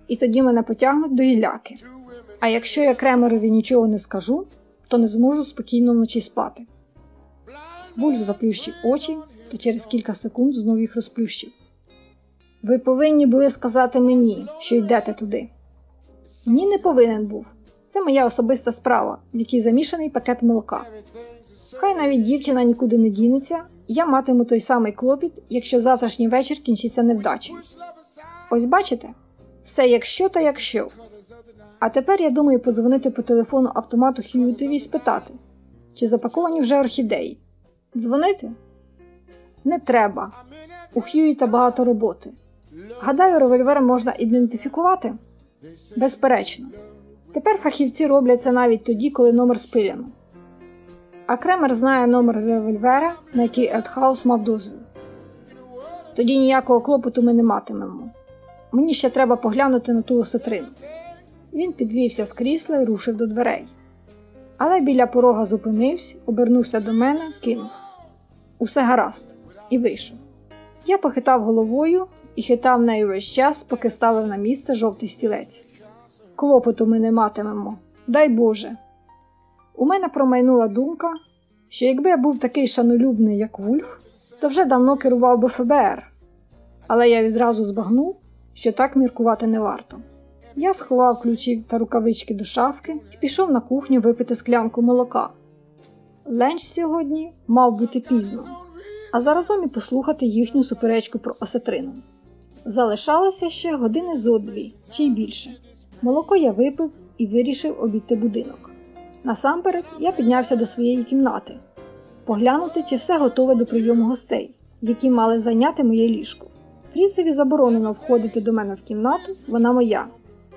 і тоді мене потягнуть до гілляки. А якщо я Кремерові нічого не скажу, то не зможу спокійно вночі спати. Вульф заплющив очі та через кілька секунд знов їх розплющив. Ви повинні були сказати мені, що йдете туди. Ні, не повинен був. Це моя особиста справа, в якій замішаний пакет молока. Хай навіть дівчина нікуди не дінеться, я матиму той самий клопіт, якщо завтрашній вечір кінчиться невдачею. Ось бачите? Все якщо та якщо. А тепер я думаю подзвонити по телефону автомату Хьюітові і спитати, чи запаковані вже орхідеї. Дзвонити? Не треба. У Хьюіта багато роботи. Гадаю, револьвер можна ідентифікувати? Безперечно. Тепер фахівці роблять це навіть тоді, коли номер спиляно. А Кремер знає номер револьвера, на який Елтхаус мав дозвіл. Тоді ніякого клопоту ми не матимемо. Мені ще треба поглянути на ту осетрину. Він підвівся з крісла і рушив до дверей. Але біля порога зупинився, обернувся до мене, кинув усе гаразд, і вийшов. Я похитав головою і хитав нею весь час, поки ставив на місце жовтий стілець. Клопоту ми не матимемо, дай Боже. У мене промайнула думка, що якби я був такий шанолюбний, як Вульф, то вже давно керував би ФБР. Але я відразу збагнув, що так міркувати не варто. Я сховав ключі та рукавички до шафки і пішов на кухню випити склянку молока. Ленч сьогодні мав бути пізно, а заразом і послухати їхню суперечку про осетрину. Залишалося ще години зо дві, чи й більше. Молоко я випив і вирішив обійти будинок. Насамперед я піднявся до своєї кімнати, поглянути, чи все готове до прийому гостей, які мали зайняти моє ліжко. Фрісові заборонено входити до мене в кімнату, вона моя,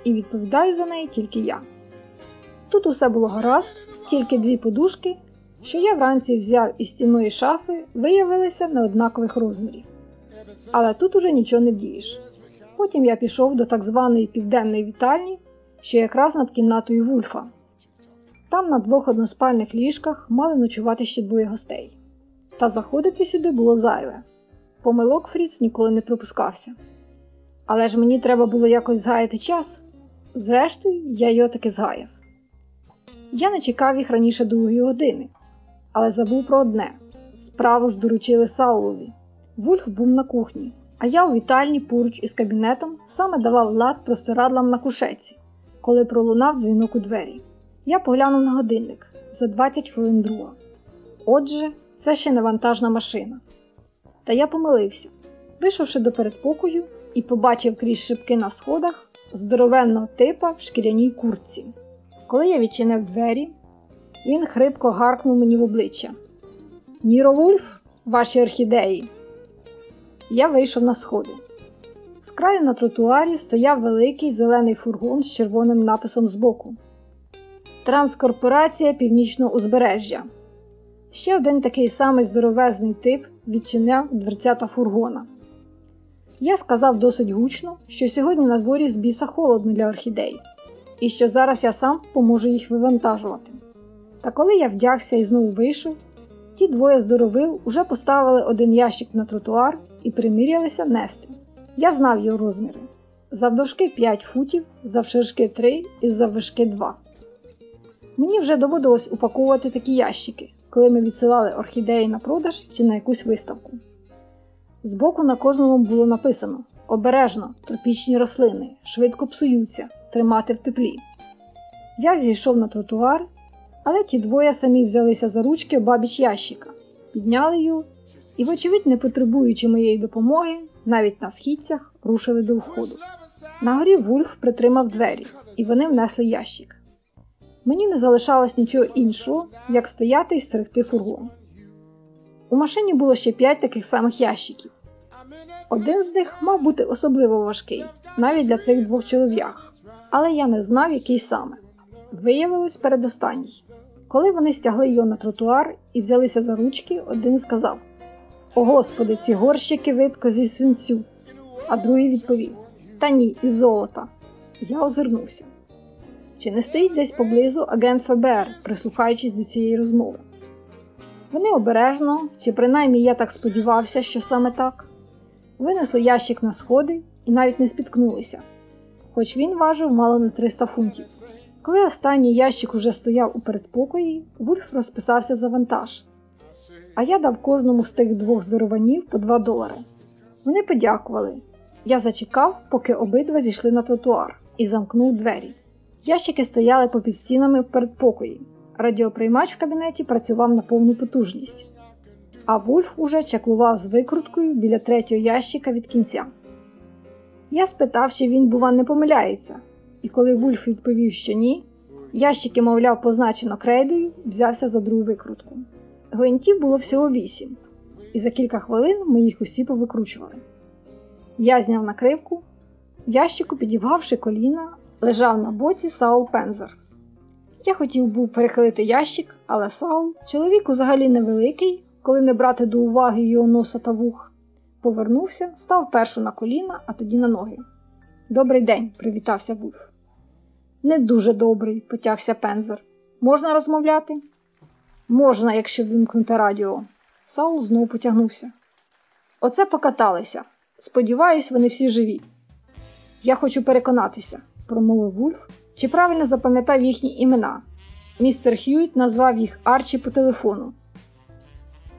і відповідаю за неї тільки я. Тут усе було гаразд, тільки дві подушки, що я вранці взяв із стіної шафи, виявилися неоднакових розмірів. Але тут уже нічого не вдієш. Потім я пішов до так званої південної вітальні, що якраз над кімнатою Вульфа. Там на двох односпальних ліжках мали ночувати ще двоє гостей. Та заходити сюди було зайве. Помилок Фріц ніколи не припускався. Але ж мені треба було якось згаяти час. Зрештою, я його таки згаяв. Я не чекав їх раніше другої години, але забув про одне справу ж доручили Саулові. Вульф був на кухні, а я у вітальні поруч із кабінетом саме давав лад простирадлам на кушеці, коли пролунав дзвінок у двері. Я поглянув на годинник за 20 хвилин друга. Отже, це ще не вантажна машина. Та я помилився, вийшовши до передпокою і побачив крізь шибки на сходах здоровенного типа в шкіряній куртці. Коли я відчинив двері, він хрипко гаркнув мені в обличчя: Ніро Вульф, ваші орхідеї. Я вийшов на сходи. З краю на тротуарі стояв великий зелений фургон з червоним написом збоку. Транскорпорація Північного узбережжя. Ще один такий самий здоровезний тип відчиняв дверцята фургона. Я сказав досить гучно, що сьогодні на дворі з біса холодно для орхідей, і що зараз я сам поможу їх вивантажувати. Та коли я вдягся і знову вийшов, ті двоє здоровил уже поставили один ящик на тротуар і примірялися нести. Я знав його розміри: завдовжки 5 футів, завширшки 3 і заввишки 2. Мені вже доводилось упаковувати такі ящики, коли ми відсилали орхідеї на продаж чи на якусь виставку. Збоку на кожному було написано обережно, тропічні рослини, швидко псуються, тримати в теплі. Я зійшов на тротуар, але ті двоє самі взялися за ручки обабіч ящика, підняли його і, вочевидь, не потребуючи моєї допомоги, навіть на східцях рушили до входу. На горі Вульф притримав двері, і вони внесли ящик. Мені не залишалось нічого іншого, як стояти і стерегти фургон. У машині було ще п'ять таких самих ящиків. Один з них мав бути особливо важкий, навіть для цих двох чолов'ях, але я не знав, який саме. Виявилось передостанній. Коли вони стягли його на тротуар і взялися за ручки, один сказав: О господи, ці горщики видко зі свинцю. А другий відповів: Та ні, із золота. Я озирнувся. Чи не стоїть десь поблизу агент ФБР, прислухаючись до цієї розмови? Вони обережно, чи принаймні я так сподівався, що саме так, винесли ящик на сходи і навіть не спіткнулися, хоч він важив мало не 300 фунтів. Коли останній ящик уже стояв у передпокої, Вульф розписався за вантаж, а я дав кожному з тих двох здорованів по 2 долари. Вони подякували. Я зачекав, поки обидва зійшли на тротуар, і замкнув двері. Ящики стояли попід стінами в передпокої. Радіоприймач в кабінеті працював на повну потужність, а Вульф уже чаклував з викруткою біля третього ящика від кінця. Я спитав, чи він, бува, не помиляється, і коли Вульф відповів, що ні, ящики, мовляв, позначено крейдою, взявся за другу викрутку. Гвинтів було всього вісім, і за кілька хвилин ми їх усі повикручували. Я зняв накривку, в ящику, підібгавши коліна, лежав на боці Саул Пензер. Я хотів був перехилити ящик, але Саул, чоловік взагалі невеликий, коли не брати до уваги його носа та вух, повернувся, став першу на коліна, а тоді на ноги. Добрий день, привітався Вульф. Не дуже добрий, потягся Пензер. Можна розмовляти? Можна, якщо вимкнути радіо. Саул знову потягнувся. Оце покаталися. Сподіваюсь, вони всі живі. Я хочу переконатися, промовив Вульф, чи правильно запам'ятав їхні імена. Містер Хьюіт назвав їх Арчі по телефону.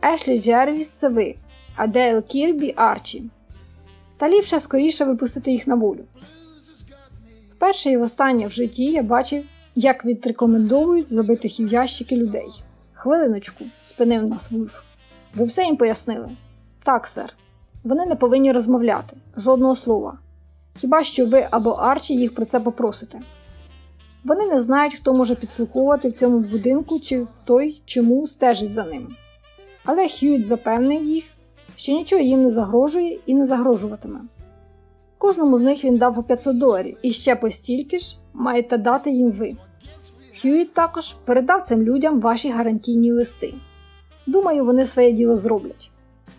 Ешлі Джервіс це ви, а Дейл Кірбі Арчі. Та ліпше скоріше випустити їх на волю. Вперше і востаннє в житті я бачив, як відрекомендовують забитих у ящики людей. Хвилиночку, спинив нас Вульф. Ви все їм пояснили? Так, сер. Вони не повинні розмовляти, жодного слова. Хіба що ви або Арчі їх про це попросите. Вони не знають, хто може підслуховувати в цьому будинку чи той, чому стежить за ним. Але Хьюіт запевнив їх, що нічого їм не загрожує і не загрожуватиме. Кожному з них він дав по 500 доларів і ще по стільки ж маєте дати їм ви. Хьюіт також передав цим людям ваші гарантійні листи. Думаю, вони своє діло зроблять.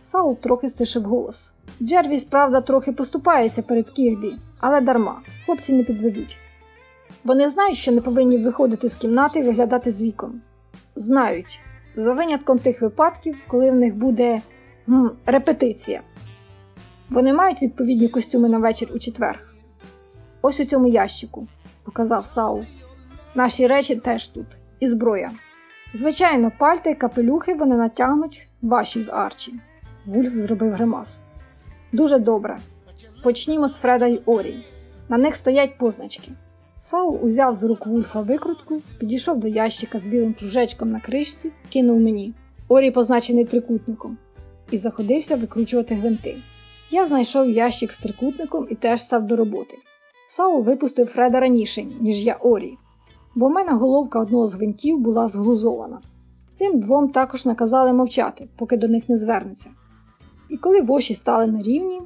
Саул трохи стишив голос. Джервіс, правда, трохи поступається перед Кірбі, але дарма, хлопці не підведуть. Вони знають, що не повинні виходити з кімнати і виглядати з вікон. Знають, за винятком тих випадків, коли в них буде м, репетиція. Вони мають відповідні костюми на вечір у четвер. Ось у цьому ящику, показав Саул. Наші речі теж тут, і зброя. Звичайно, пальта й капелюхи вони натягнуть ваші з Арчі. Вульф зробив гримасу. Дуже добре. Почнімо з Фреда й Орі. На них стоять позначки. Саул узяв з рук Вульфа викрутку, підійшов до ящика з білим кружечком на кришці, кинув мені. Орі позначений трикутником, і заходився викручувати гвинти. Я знайшов ящик з трикутником і теж став до роботи. Саул випустив Фреда раніше, ніж я Орі, бо в мене головка одного з гвинтів була зглузована. Цим двом також наказали мовчати, поки до них не звернеться. І коли воші стали на рівні,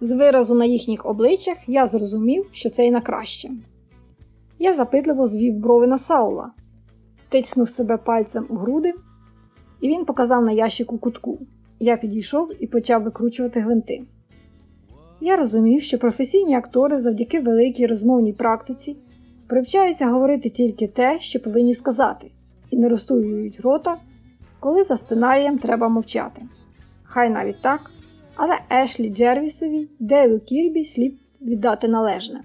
з виразу на їхніх обличчях я зрозумів, що це й на краще. Я запитливо звів брови на Саула, тицнув себе пальцем у груди, і він показав на ящику кутку. Я підійшов і почав викручувати гвинти. Я розумів, що професійні актори завдяки великій розмовній практиці привчаються говорити тільки те, що повинні сказати, і не розтулюють рота, коли за сценарієм треба мовчати. Хай навіть так, але Ешлі Джервісові, Дейлу Кірбі слід віддати належне.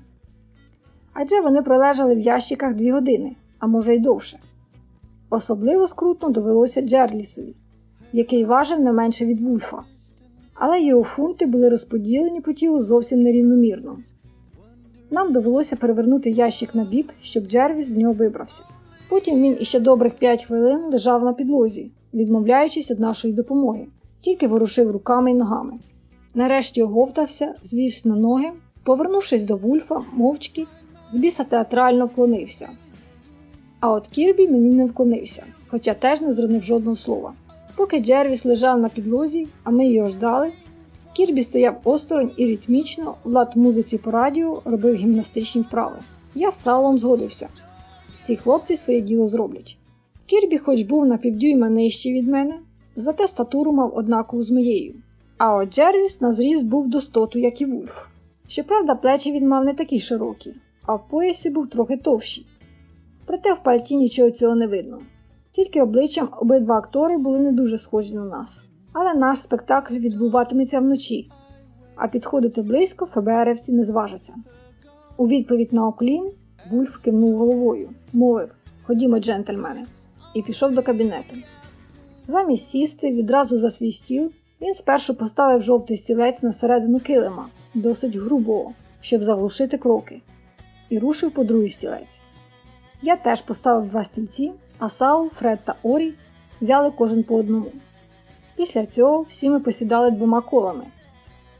Адже вони пролежали в ящиках дві години, а може й довше. Особливо скрутно довелося Джерлісові, який важив не менше від Вульфа, але його фунти були розподілені по тілу зовсім нерівномірно. Нам довелося перевернути ящик на бік, щоб Джервіс з нього вибрався. Потім він іще добрих п'ять хвилин лежав на підлозі, відмовляючись від нашої допомоги, тільки ворушив руками й ногами. Нарешті оговтався, звівся на ноги, повернувшись до Вульфа, мовчки, з біса театрально вклонився. А от Кірбі мені не вклонився, хоча теж не зронив жодного слова. Поки Джервіс лежав на підлозі, а ми його ждали, Кірбі стояв осторонь і ритмічно, влад музиці по радіо робив гімнастичні вправи. Я з Саулом згодився. Ці хлопці своє діло зроблять. Кірбі, хоч був на півдюйма нижчий від мене, зате статуру мав однакову з моєю. А от Джервіс на зріст був достоту, як і Вульф. Щоправда, плечі він мав не такі широкі, а в поясі був трохи товщий. Проте в пальті нічого цього не видно. Тільки обличчям обидва актори були не дуже схожі на нас. Але наш спектакль відбуватиметься вночі, а підходити близько ФБРівці не зважаться. У відповідь на оклін Вульф кивнув головою, мовив Ходімо, джентльмени, і пішов до кабінету. Замість сісти відразу за свій стіл, він спершу поставив жовтий стілець на середину килима, досить грубого, щоб заглушити кроки, і рушив по другий стілець. Я теж поставив два стільці, а Саул, Фред та Орі взяли кожен по одному. Після цього всі ми посідали двома колами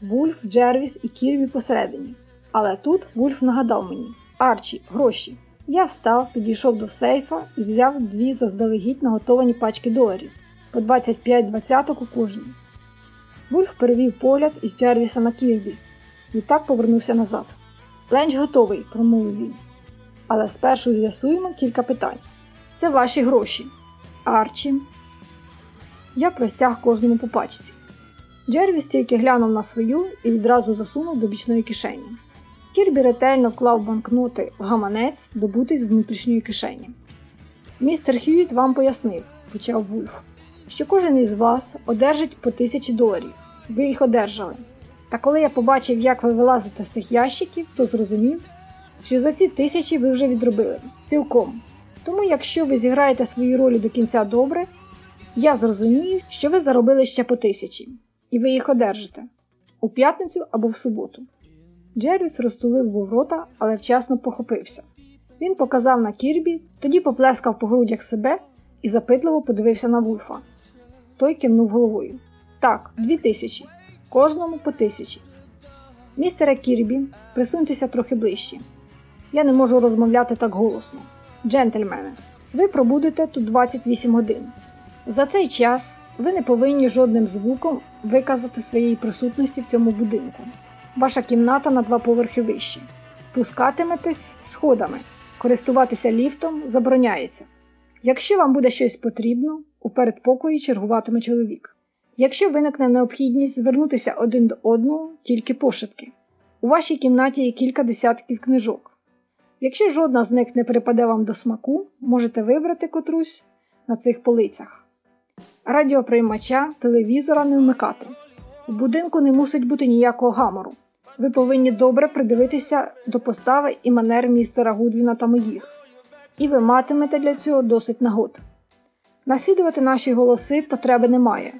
Вульф, Джервіс і Кірбі посередині. Але тут Вульф нагадав мені Арчі, гроші. Я встав, підійшов до сейфа і взяв дві заздалегідь наготовані пачки доларів по 25 двадцяток у кожній. Вульф перевів погляд із Джервіса на Кірбі. Відтак повернувся назад. Ленч готовий, промовив він. Але спершу з'ясуємо кілька питань. Це ваші гроші. Арчі. Я простяг кожному по пачці. Джервіс тільки глянув на свою і відразу засунув до бічної кишені. Кірбі ретельно вклав банкноти в гаманець, добутий з внутрішньої кишені. Містер Хьюіт вам пояснив, почав Вульф, що кожен із вас одержить по тисячі доларів. Ви їх одержали. Та коли я побачив, як ви вилазите з тих ящиків, то зрозумів, що за ці тисячі ви вже відробили цілком. Тому, якщо ви зіграєте свої ролі до кінця добре, я зрозумію, що ви заробили ще по тисячі, і ви їх одержите у п'ятницю або в суботу. Джервіс розтулив був рота, але вчасно похопився. Він показав на Кірбі, тоді поплескав по грудях себе і запитливо подивився на Вульфа. Той кивнув головою. Так, дві тисячі, кожному по тисячі. Містере Кірбі, присуньтеся трохи ближче. Я не можу розмовляти так голосно. Джентльмени, ви пробудете тут 28 годин. За цей час ви не повинні жодним звуком виказати своєї присутності в цьому будинку. Ваша кімната на два поверхи вище. Пускатиметесь сходами, користуватися ліфтом забороняється. Якщо вам буде щось потрібно, у передпокої чергуватиме чоловік. Якщо виникне необхідність звернутися один до одного, тільки пошепки. У вашій кімнаті є кілька десятків книжок. Якщо жодна з них не припаде вам до смаку, можете вибрати котрусь на цих полицях. Радіоприймача, телевізора не вмикати. У будинку не мусить бути ніякого гамору. Ви повинні добре придивитися до постави і манер містера Гудвіна та моїх, і ви матимете для цього досить нагод. Наслідувати наші голоси потреби немає.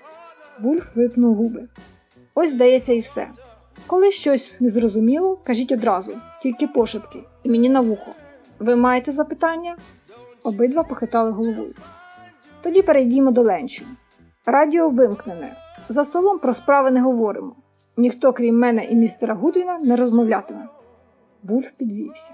Вульф випнув губи. Ось здається, і все. Коли щось незрозуміло, кажіть одразу, тільки пошепки, і мені на вухо. Ви маєте запитання? Обидва похитали головою. Тоді перейдімо до ленчу. Радіо вимкнене. За столом про справи не говоримо. Ніхто, крім мене і містера Гудвіна, не розмовлятиме. Вульф підвівся.